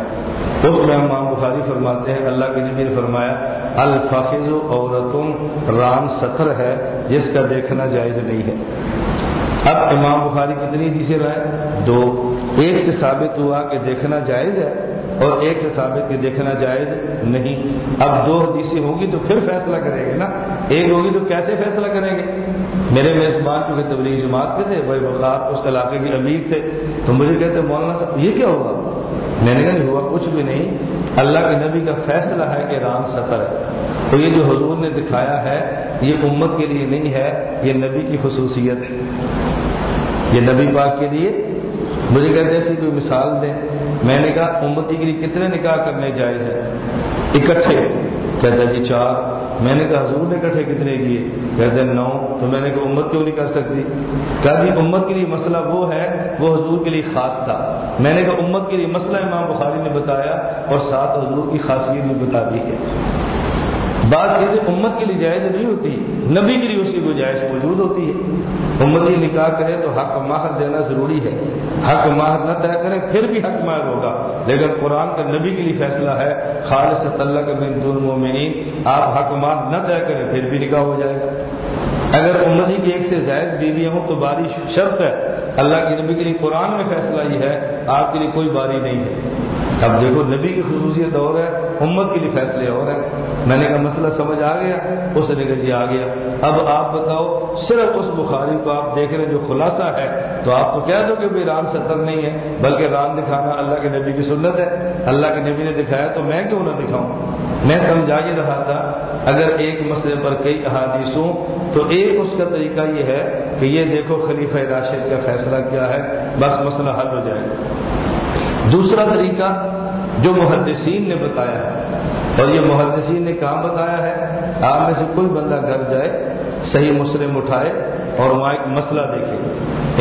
اس میں امام بخاری فرماتے ہیں، اللہ کے نبی نے فرمایا الفاظ عورتوں رام ستر ہے، جس کا دیکھنا جائز نہیں ہے۔ اب امام بخاری کتنی حدیثیں لائے دو، ایک سے ثابت ہوا کہ دیکھنا جائز ہے اور ایک سے ثابت کے دیکھنا جائز نہیں۔ اب دو حدیثیں ہوگی تو پھر فیصلہ کریں گے نا۔ ایک ہوگی تو کیسے فیصلہ کریں گے؟ میرے میزبان چونکہ تبلیغ جماعت کے تھے بھائی بخار اس علاقے کے امیر تھے۔ تو مجھے کہتے مولانا صاحب، یہ کیا ہوگا میں نے کہا نہیں ہوا کچھ بھی نہیں۔ اللہ کے نبی کا فیصلہ ہے کہ رام سطر ہے۔ تو یہ جو حضور نے دکھایا ہے، یہ امت کے لیے نہیں ہے، یہ نبی کی خصوصیت ہے۔ یہ نبی پاک کے لیے۔ مجھے کہتے تھے کوئی مثال دیں۔ میں نے کہا، امتی کے لیے کتنے نکاح کرنے جائز ہیں؟ اکٹھے۔ کہتا جی چار۔ میں نے کہا، حضور نے کٹھے کتنے کیے؟ کہتے ہیں نو. تو میں نے کہا، امت کیوں نہیں کر سکتی؟ کہا جی امت کے لیے مسئلہ وہ ہے، وہ حضور کے لیے خاص تھا. میں نے کہا، امت کے لیے مسئلہ امام بخاری نے بتایا اور ساتھ حضور کی خاصیت بھی بتا دی ہے. بات چیزیں امت کے لیے جائز نہیں ہوتی، نبی کے لیے اس کی گنجائش موجود ہوتی ہے۔ امت یہ نکاح کرے تو حق ماہر دینا ضروری ہے۔ حق ماہر نہ طے کرے، پھر بھی حق ماہر ہوگا۔ لیکن قرآن کا نبی کے لیے فیصلہ ہے، خالص اللہ کے بن المومنین آپ حق ماہر نہ طے کریں، پھر بھی نکاح ہو جائے گا۔ اگر امتی کی ایک سے زائد بیویاں ہوں تو بارش شرط ہے۔ اللہ کے نبی کے لیے قرآن میں فیصلہ یہ ہے، آپ کے لیے کوئی باری نہیں ہے۔ اب دیکھو، نبی کی خصوصیت اور ہے، امت کے لیے فیصلے اور ہیں۔ میں نے کہا مسئلہ سمجھ آ گیا۔ اس نے کہا جی آ گیا۔ اب آپ بتاؤ، صرف اس بخاری کو آپ دیکھ رہے جو خلاصہ ہے، تو آپ کو کہہ دو کہ رام ستر نہیں ہے، بلکہ رام دکھانا اللہ کے نبی کی سنت ہے۔ اللہ کے نبی نے دکھایا تو میں کیوں نہ دکھاؤں؟ میں سمجھا ہی رہا تھا۔ اگر ایک مسئلے پر کئی احادیث ہوں، تو ایک اس کا طریقہ یہ ہے کہ یہ دیکھو خلیفہ راشد کا فیصلہ کیا ہے، بس مسئلہ حل ہو جائے گا۔ دوسرا طریقہ جو محدثین نے بتایا ہے۔ اور یہ محدثین نے کام بتایا ہے۔ آپ میں سے کوئی بندہ گھر جائے، صحیح مسلم اٹھائے اور وہاں ایک مسئلہ دیکھے۔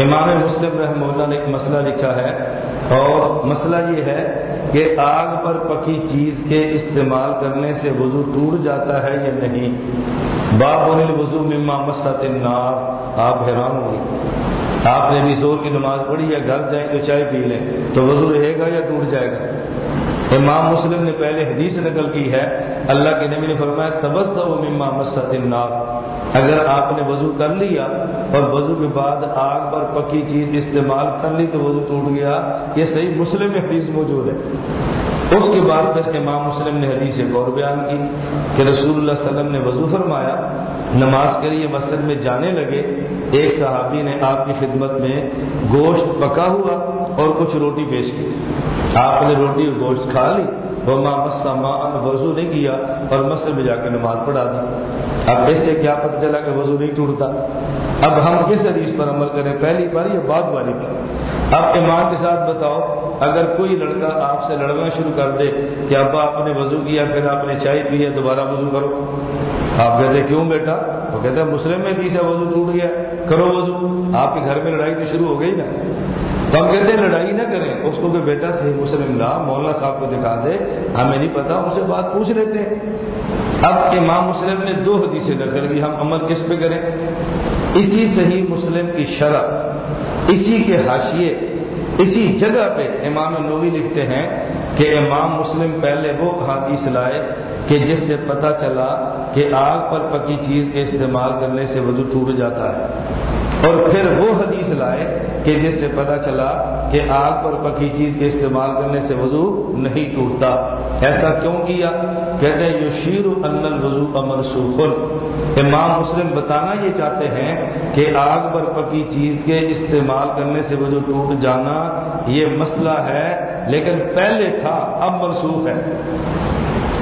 امام مسلم رحمہ اللہ نے ایک مسئلہ لکھا ہے۔ اور مسئلہ یہ ہے کہ آگ پر پکی چیز کے استعمال کرنے سے وضو ٹوٹ جاتا ہے یا نہیں؟ باپ وضو مما مسط النار۔ آپ حیران ہوگی آپ نے بھی زور کی نماز پڑھی یا گھر جائیں تو چائے پی لیں، تو وضو رہے گا یا ٹوٹ جائے گا؟ امام مسلم نے پہلے حدیث نقل کی ہے، اللہ کے نبی نے فرمایا تبص مما النار۔ اگر آپ نے وضو کر لیا اور وضو کے بعد آگ پر پکی چیز استعمال کر لی تو وضو ٹوٹ گیا۔ یہ صحیح مسلم میں حدیث موجود ہے۔ اس کے بعد پھر امام مسلم نے حدیث ایک اور بیان کی کہ رسول اللہ علیہ وسلم نے وضو فرمایا، نماز کے لیے مسجد میں جانے لگے ایک صحابی نے آپ کی خدمت میں گوشت پکا ہوا اور کچھ روٹی پیش کی۔ آپ نے روٹی اور گوشت کھا لی۔ وہ ماں مسا ماں وضو نہیں کیا اور مسجد میں جا کے نماز پڑھا دی۔ اب اس سے کیا پتہ چلا کہ وضو نہیں ٹوٹتا؟ اب ہم کس حدیث پر عمل کریں؟ پہلی بار یا بعد والی پر اب ایمان کے ساتھ بتاؤ، اگر کوئی لڑکا آپ سے لڑنا شروع کر دے کہ ابا آپ نے وضو کیا، پھر آپ نے چائے پی ہے، دوبارہ وضو کرو۔ آپ کہتے کیوں بیٹا؟ وہ کہتے ہیں مسلم میں تیسرا وضو ٹوٹ گیا، کرو وضو۔ آپ کے گھر میں لڑائی تو شروع ہو گئی نا۔ تو ہم کہتے ہیں، لڑائی نہ کریں۔ اس کو کہ بیٹا صحیح مسلم لا مولانا صاحب کو دکھا دے۔ ہمیں نہیں پتا ان سے بات پوچھ لیتے ہیں۔ اب امام مسلم نے دو حدیثیں نقل کی، ہم عمل کس پہ کریں؟ اسی صحیح مسلم کی شرح۔ اسی کے حاشیے، اسی جگہ پہ امام نوی لکھتے ہیں کہ امام مسلم پہلے وہ حادیث لائے کہ جس سے پتہ چلا کہ آگ پر پکی چیز کے استعمال کرنے سے وضو ٹوٹ جاتا ہے۔ اور پھر وہ حدیث لائے کہ جس سے پتہ چلا کہ آگ پر پکی چیز کے استعمال کرنے سے وضو نہیں ٹوٹتا۔ ایسا کیوں کیا؟ کہتے ہیں، یشیر ان الوضو امر سوخل امام مسلم بتانا یہ چاہتے ہیں کہ آگ پر پکی چیز کے استعمال کرنے سے وضو ٹوٹ جانا یہ مسئلہ ہے، لیکن پہلے تھا، اب منسوخ ہے۔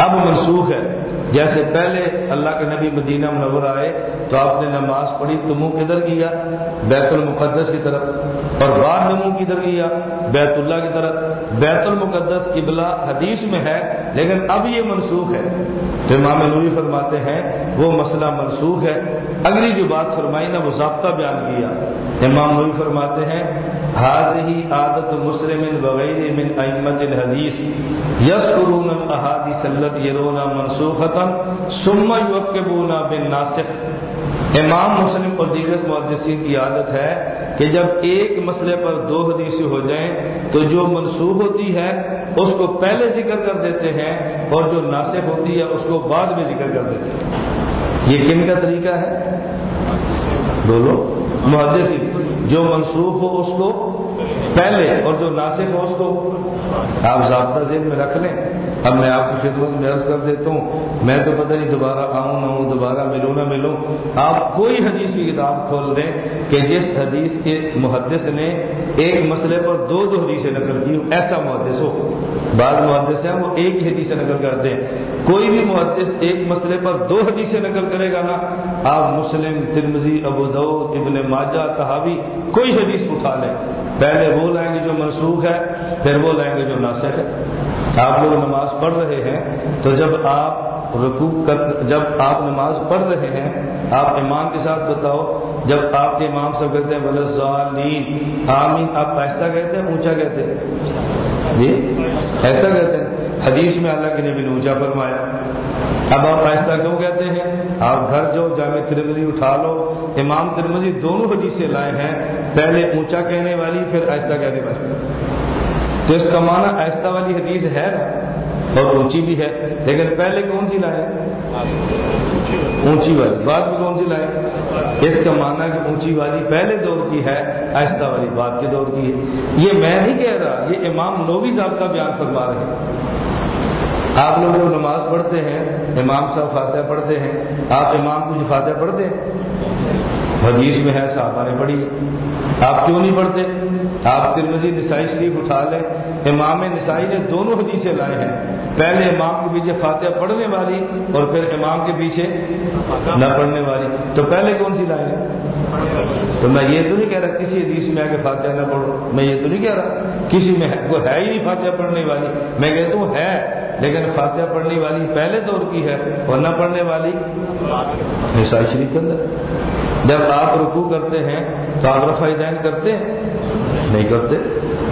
اب منسوخ ہے۔ جیسے پہلے اللہ کے نبی مدینہ منور آئے تو آپ نے نماز پڑھی تو منہ کدھر کیا بیت المقدس کی طرف۔ اور بعد میں منہ کدھر کیا بیت اللہ کی طرف۔ بیت المقدس قبلہ حدیث میں ہے، لیکن اب یہ منسوخ ہے۔ تو امام نوری فرماتے ہیں، وہ مسئلہ منسوخ ہے۔ اگلی جو بات فرمائی نا، وہ ضابطہ بیان کیا۔ امام نوری فرماتے ہیں هذه عادت مسلم بغیر من ائمه الحديث يذكرون الاحاديث التي يرون منسوخه ثم يوقبون بالناسخ. امام مسلم اور دیگر محدثین کی عادت ہے کہ جب ایک مسئلے پر دو حدیثیں ہو جائیں تو جو منسوخ ہوتی ہے اس کو پہلے ذکر کر دیتے ہیں اور جو ناسخ ہوتی ہے اس کو بعد میں ذکر کر دیتے ہیں۔ یہ کن کا طریقہ ہے؟ بولو، محدثین۔ جو منسوخ ہو اس کو پہلے اور جو ناسک ہو اس کو آپ ضابطہ ذہن میں رکھ لیں۔ اب میں آپ کی خدمت میں عرض کر دیتا ہوں، میں تو پتہ نہیں دوبارہ آؤں نہ ہوں، دوبارہ ملوں نہ ملوں۔ آپ کوئی حدیث کی کتاب کھول دیں کہ جس حدیث کے محدث نے ایک مسئلے پر دو دو حدیثیں نقل کی ایسا محدث ہو۔ بعض محدث ہیں وہ ایک ہی حدیث نقل کرتے ہیں۔ کوئی بھی محدث ایک مسئلے پر دو حدیثیں نقل کرے گا نا، آپ مسلم ترمزی ابو دعود ابن ماجہ تحاوی کوئی حدیث اٹھا لیں۔ پہلے وہ لائیں گے جو منسوخ ہے، پھر وہ لائیں گے جو ناسک ہے۔ آپ لوگ نماز پڑھ رہے ہیں، تو جب آپ رکوع کر، جب آپ نماز پڑھ رہے ہیں، آپ امام کے ساتھ بتاؤ، جب آپ کے امام سے کہتے ہیں بلزالین آمین، آپ ایسا کہتے ہیں، اونچا کہتے ہیں۔ جی؟ ایسا کہتے ہیں۔ حدیث میں اللہ کے نبی نے اونچا فرمایا۔ اب آپ ایسا کیوں کہتے ہیں؟ آپ گھر جو جامع ترمزی اٹھا لو۔ امام ترمزی دونوں حدیثیں لائے ہیں۔ پہلے اونچا کہنے والی، پھر ایسا کہنے والی۔ تو اس کا معنی ایسا والی حدیث ہے نا اور اونچی بھی ہے۔ لیکن پہلے کون سی لائے؟ اونچی والی۔ بات بھی کون سی لائے؟ اس کا معنی کہ اونچی والی پہلے دور کی ہے، آہستہ والی بات کے دور کی ہے۔ یہ میں نہیں کہہ رہا، یہ امام نوبی صاحب کا بیان فرما رہے ہیں۔ آپ لوگ جو نماز پڑھتے ہیں، امام صاحب فاتحہ پڑھتے ہیں، آپ امام کچھ جی فاتحہ پڑھتے ہیں؟ حدیث میں ہے، صحابہ نے پڑھی۔ آپ کیوں نہیں پڑھتے؟ آپ ترمزی نسائی شریف اٹھا لیں۔ امام نسائی نے دونوں حدیثیں لائے ہیں۔ پہلے امام کے پیچھے فاتحہ پڑھنے والی اور پھر امام کے پیچھے نہ پڑھنے والی۔ تو پہلے کون سی لائے تو میں یہ تو نہیں کہہ رہا کسی حدیث میں آ کے فاتحہ نہ پڑھو۔ میں یہ تو نہیں کہہ رہا کسی میں وہ ہے ہی نہیں فاتحہ پڑھنے والی۔ میں کہتا ہوں ہے، لیکن فاتحہ پڑھنے والی پہلے دور کی ہے اور نہ پڑھنے والی نسائی شریف کے اندر۔ جب آپ رکوع کرتے ہیں تو آپ رفع دین کرتے ہیں؟ نہیں کرتے۔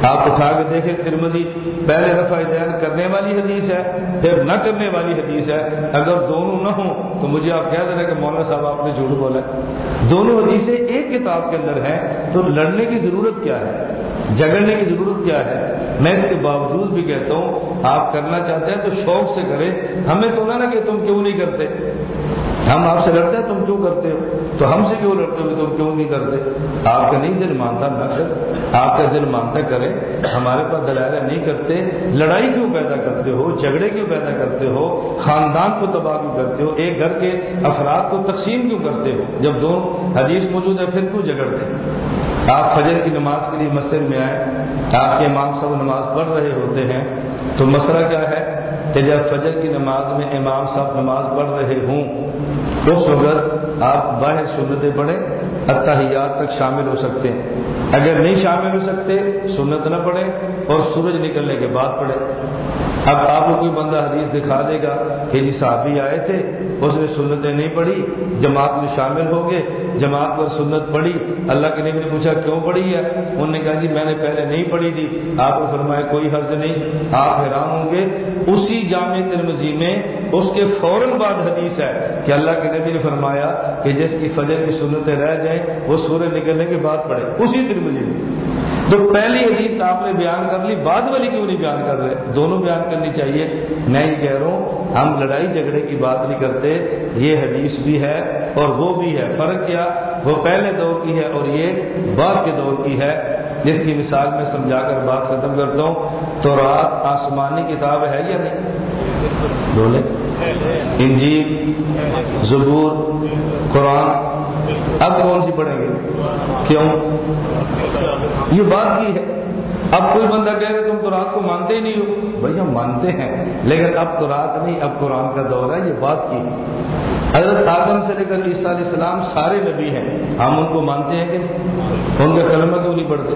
آپ اٹھا کے دیکھیں ترمدی پہلے رفع دین کرنے والی حدیث ہے، پھر نہ کرنے والی حدیث ہے۔ اگر دونوں نہ ہوں تو مجھے آپ کہہ دینا کہ مولانا صاحب آپ نے جھوٹ بولا دونوں حدیثیں ایک کتاب کے اندر ہیں، تو لڑنے کی ضرورت کیا ہے؟ جگڑنے کی ضرورت کیا ہے؟ میں اس کے باوجود بھی کہتا ہوں، آپ کرنا چاہتے ہیں تو شوق سے کریں۔ ہمیں تو نہ کہ تم کیوں نہیں کرتے؟ ہم آپ سے لڑتے ہیں، تم کیوں کرتے ہو؟ تو ہم سے کیوں لڑتے ہو تم کیوں نہیں کرتے؟ آپ کا نہیں دل مانتا نہ کر آپ کا دل مانتا کرے ہمارے پاس دلائل نہیں کرتے، لڑائی کیوں پیدا کرتے ہو؟ جھگڑے کیوں پیدا کرتے ہو؟ خاندان کو تباہ کیوں کرتے ہو؟ ایک گھر کے افراد کو تقسیم کیوں کرتے ہو؟ جب دو حدیث موجود ہے، پھر کیوں جھگڑتے آپ فجر کی نماز کے لیے مسجد میں آئے آپ کے امام صاحب نماز پڑھ رہے ہوتے ہیں، تو مسئلہ کیا ہے کہ جب فجر کی نماز میں امام صاحب نماز پڑھ رہے ہوں اس وقت آپ باہر سنتیں پڑھیں اتحیات تک شامل ہو سکتے ہیں۔ اگر نہیں شامل ہو سکتے، سنت نہ پڑھیں اور سورج نکلنے کے بعد پڑھیں۔ اب آپ کو کوئی بندہ حدیث دکھا دے گا کہ جی صحابی آئے تھے، اس نے سنتیں نہیں پڑھی، جماعت میں شامل ہو گئے، جماعت پر سنت پڑھی، اللہ کے نبی نے پوچھا کیوں پڑھی ہے؟ انہوں نے کہا جی میں نے پہلے نہیں پڑھی تھی۔ آپ کو فرمایا کوئی حرض نہیں، آپ حیران ہوں گے۔ اسی جامع ترمزی میں اس کے فوراً بعد حدیث ہے کہ اللہ کے نبی نے فرمایا کہ جس کی فجر کی سنتیں رہ جائیں، وہ سورج نکلنے کے بعد پڑھے۔ اسی ترمزی میں۔ تو پہلی حدیث آپ نے بیان کر لی، بعد والی کیوں نہیں بیان کر رہے؟ دونوں بیان کرنی چاہیے۔ میں یہ کہہ رہا ہوں، ہم لڑائی جھگڑے کی بات نہیں کرتے، یہ حدیث بھی ہے اور وہ بھی ہے۔ فرق کیا؟ وہ پہلے دور کی ہے اور یہ بعد کے دور کی ہے۔ جس کی مثال میں سمجھا کر بات ختم کرتا ہوں، تو رات آسمانی کتاب ہے یا نہیں؟ بولے۔ انجیل، زبور، قرآن۔ اب کون سی پڑھیں گے؟ کیوں؟ یہ بات کی ہے۔ اب کوئی بندہ کہہ رہے تم تو رات کو مانتے ہی نہیں ہو۔ بھائی ہم مانتے ہیں، لیکن اب تو رات نہیں، اب قرآن کا دور ہے، یہ بات کی۔ حضرت آدم سے لے کر عیسیٰ علیہ السلام سارے نبی ہیں۔ ہم ان کو مانتے ہیں کہ ان کا کلمہ کیوں نہیں پڑھتے؟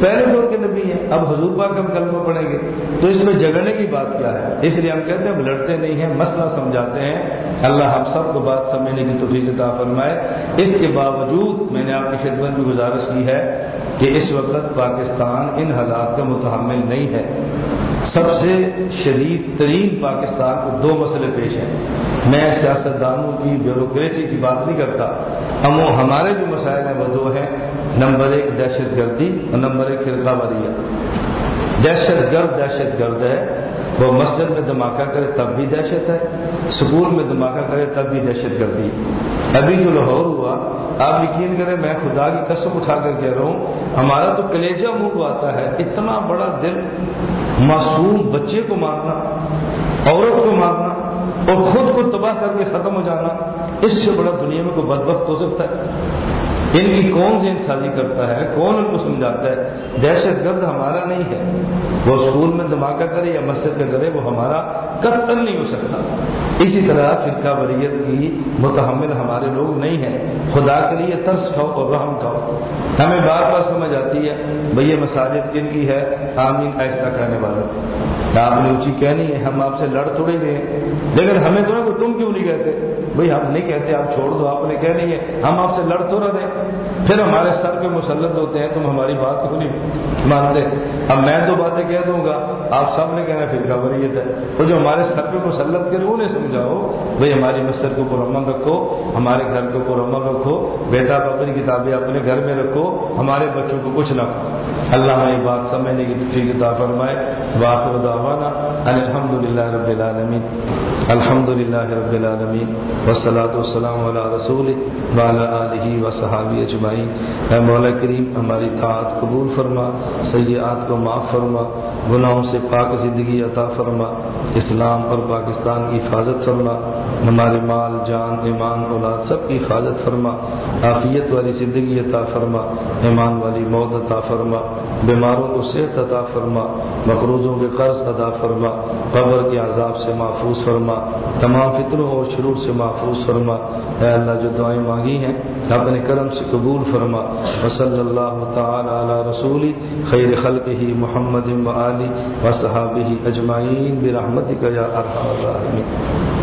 پہلے دور کے نبی ہیں، اب حضور پاک ہم کلمہ پڑھیں گے۔ تو اس میں جگڑنے کی بات کیا ہے؟ اس لیے ہم کہتے ہیں ہم لڑتے نہیں ہیں، مسئلہ سمجھاتے ہیں۔ اللہ ہم سب کو بات سمجھنے کی توفیق عطا فرمائے۔ اس کے باوجود میں نے آپ کی خدمت میں گزارش کی ہے کہ اس وقت پاکستان ان حالات کا متحمل نہیں ہے۔ سب سے شدید ترین پاکستان کو دو مسئلے پیش ہیں۔ میں سیاستدانوں کی بیوروکریسی کی بات نہیں کرتا، ہم وہ ہمارے جو مسائل ہیں وہ دو ہیں۔ نمبر ایک دہشت گردی اور نمبر ایک فرقہ وریہ۔ دہشت گرد دہشت گرد ہے۔ وہ مسجد میں دھماکہ کرے تب بھی دہشت ہے اسکول میں دھماکہ کرے تب بھی دہشت گردی ابھی جو لاہور ہوا، آپ یقین کریں میں خدا کی قسم اٹھا کر کہہ رہا ہوں، ہمارا تو کلیجہ منہ آتا ہے، اتنا بڑا دل معصوم بچے کو مارنا، عورت کو مارنا اور خود کو تباہ کر کے ختم ہو جانا، اس سے بڑا دنیا میں کوئی بدبخت ہو سکتا ہے۔ ان کی کون ذہن سازی کرتا ہے؟ کون ان کو سمجھاتا ہے؟ دہشت گرد ہمارا نہیں ہے۔ وہ اسکول میں دھماکہ کرے یا مسجد کا کرے، وہ ہمارا قتل نہیں ہو سکتا۔ اسی طرح فرقہ وریت کی متحمل ہمارے لوگ نہیں ہیں۔ خدا کے لیے ترس کھاؤ اور رحم کھاؤ۔ ہمیں بار بار سمجھ آتی ہے، بھئی یہ مساجد کن کی ہے؟ آمین ایسا کہنے والا آپ نے اونچی کہنی ہے، ہم آپ سے لڑ تھوڑے گئے لیکن ہمیں تو تم کیوں نہیں کہتے؟ بھئی ہم نہیں کہتے، آپ چھوڑ دو، آپ نے کہنی ہے، ہم آپ سے لڑ تو رہے پھر ہمارے سر پہ مسلط ہوتے ہیں، تم ہماری بات کو نہیں مانتے۔ اب میں دو باتیں کہہ دوں گا، آپ سب نے کہنا پھر خبریت ہے۔ وہ جو ہمارے سر پہ مسلط کے انہیں سمجھاؤ۔ بھائی، ہماری مسجد کو پرامن رکھو، ہمارے گھر کو پرامن رکھو، بیٹا اپنی کتابیں اپنے گھر میں رکھو، ہمارے بچوں کو کچھ نہ اللہ ہماری بات سمجھنے کی کتاب فرمائے۔ واخر دعوانا الحمد للہ رب العالمین۔ الحمد للہ رب العالمین۔ والسلام علی رسول والا علیہ و صحابی اجمائی اے مولا کریم، ہماری طاعت قبول فرما سیاحت کو معاف فرما، گناہوں سے پاک زندگی عطا فرما، اسلام اور پاکستان کی حفاظت فرما، ہمارے مال، جان، ایمان، اولاد سب کی حفاظت فرما، عافیت والی زندگی عطا فرما، ایمان والی موت عطا فرما، بیماروں کو صحت عطا فرما، مقروضوں کے قرض ادا فرما، قبر کے عذاب سے محفوظ فرما، تمام فطروں اور شروع سے محفوظ فرما، اے اللہ جو دعائیں مانگی ہیں، اپنے کرم سے قبول فرما. وصلی اللہ تعالی علی رسولی خیر خلق ہی محمد و علی و ہی اجمعین برحمتک یا ارحم الراحمین.